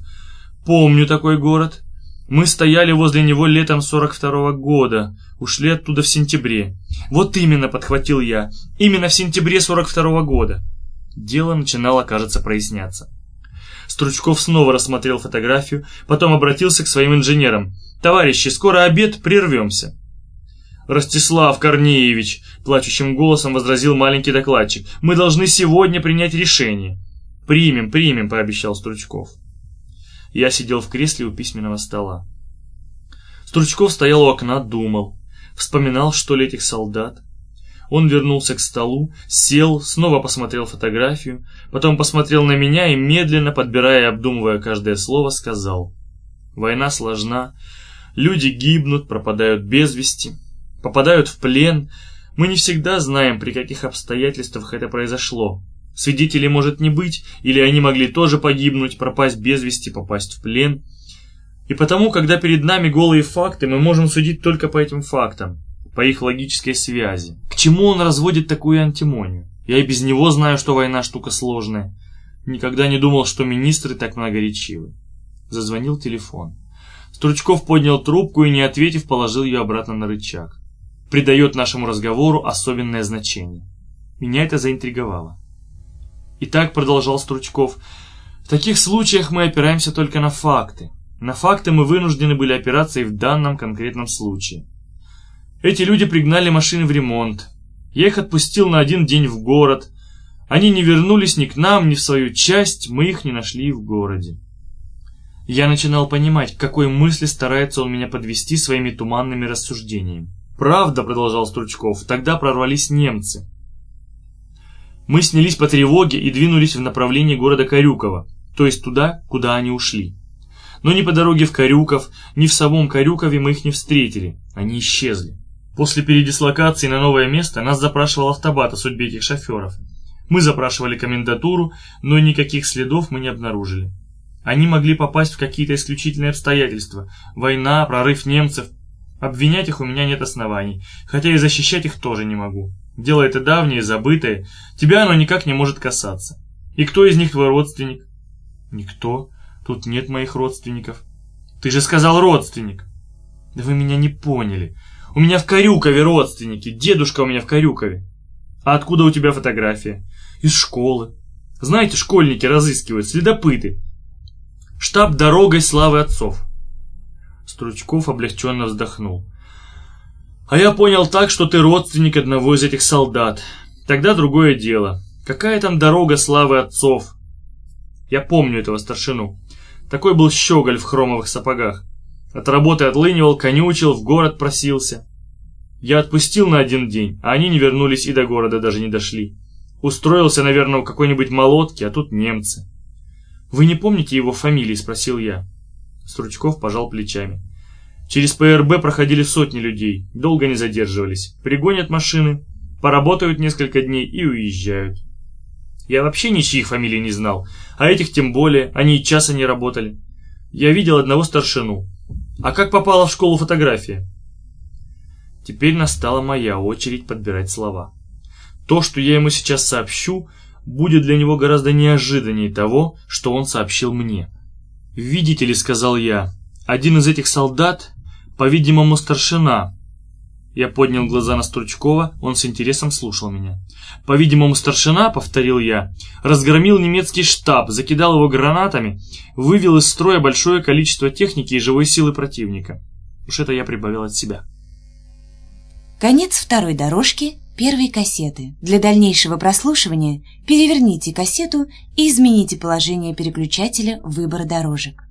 [SPEAKER 2] «Помню такой город. Мы стояли возле него летом 42-го года, ушли оттуда в сентябре. Вот именно, подхватил я, именно в сентябре 42-го года. Дело начинало, кажется, проясняться. Стручков снова рассмотрел фотографию, потом обратился к своим инженерам. «Товарищи, скоро обед, прервемся». «Ростислав Корнеевич», – плачущим голосом возразил маленький докладчик, – «мы должны сегодня принять решение». «Примем, примем», – пообещал Стручков. Я сидел в кресле у письменного стола. Стручков стоял у окна, думал. Вспоминал, что ли, этих солдат. Он вернулся к столу, сел, снова посмотрел фотографию, потом посмотрел на меня и, медленно, подбирая и обдумывая каждое слово, сказал. Война сложна, люди гибнут, пропадают без вести, попадают в плен. Мы не всегда знаем, при каких обстоятельствах это произошло. Свидетелей может не быть, или они могли тоже погибнуть, пропасть без вести, попасть в плен. И потому, когда перед нами голые факты, мы можем судить только по этим фактам, по их логической связи. К чему он разводит такую антимонию? Я и без него знаю, что война штука сложная. Никогда не думал, что министры так многоречивы. Зазвонил телефон. Стручков поднял трубку и, не ответив, положил ее обратно на рычаг. Придает нашему разговору особенное значение. Меня это заинтриговало. И так продолжал Стручков. В таких случаях мы опираемся только на факты. На факты мы вынуждены были опираться и в данном конкретном случае. Эти люди пригнали машины в ремонт. Я их отпустил на один день в город. Они не вернулись ни к нам, ни в свою часть, мы их не нашли и в городе. Я начинал понимать, к какой мысли старается он меня подвести своими туманными рассуждениями. «Правда», — продолжал Стручков, — «тогда прорвались немцы. Мы снялись по тревоге и двинулись в направлении города Карюкова, то есть туда, куда они ушли. Но ни по дороге в Карюков, ни в самом Карюкове мы их не встретили, они исчезли. После передислокации на новое место нас запрашивал автобат о судьбе этих шоферов. Мы запрашивали комендатуру, но никаких следов мы не обнаружили. Они могли попасть в какие-то исключительные обстоятельства. Война, прорыв немцев. Обвинять их у меня нет оснований, хотя и защищать их тоже не могу. Дело это давнее, забытое. Тебя оно никак не может касаться. И кто из них твой родственник? Никто. Тут нет моих родственников. Ты же сказал родственник. Да вы меня не поняли. У меня в Карюкове родственники. Дедушка у меня в Карюкове. А откуда у тебя фотография? Из школы. Знаете, школьники разыскивают, следопыты. Штаб дорогой славы отцов. Стручков облегченно вздохнул. А я понял так, что ты родственник одного из этих солдат. Тогда другое дело. Какая там дорога славы отцов? Я помню этого старшину. Такой был щеголь в хромовых сапогах. От работы отлынивал, конючил, в город просился. Я отпустил на один день, а они не вернулись и до города даже не дошли. Устроился, наверное, у какой-нибудь молотки, а тут немцы. «Вы не помните его фамилии?» – спросил я. Стручков пожал плечами. Через ПРБ проходили сотни людей, долго не задерживались. Пригонят машины, поработают несколько дней и уезжают. Я вообще ничьих фамилий не знал, а этих тем более, они и часа не работали. Я видел одного старшину. А как попала в школу фотография? Теперь настала моя очередь подбирать слова. То, что я ему сейчас сообщу, будет для него гораздо неожиданнее того, что он сообщил мне. «Видите ли», — сказал я, — «один из этих солдат по-видимому, старшина. Я поднял глаза на Стручкова, он с интересом слушал меня. По-видимому, старшина, повторил я, разгромил немецкий штаб, закидал его гранатами, вывел из строя большое количество техники и живой силы противника. Уж это я прибавил от себя.
[SPEAKER 1] Конец второй дорожки первой кассеты. Для дальнейшего прослушивания переверните кассету и измените положение переключателя выбора дорожек.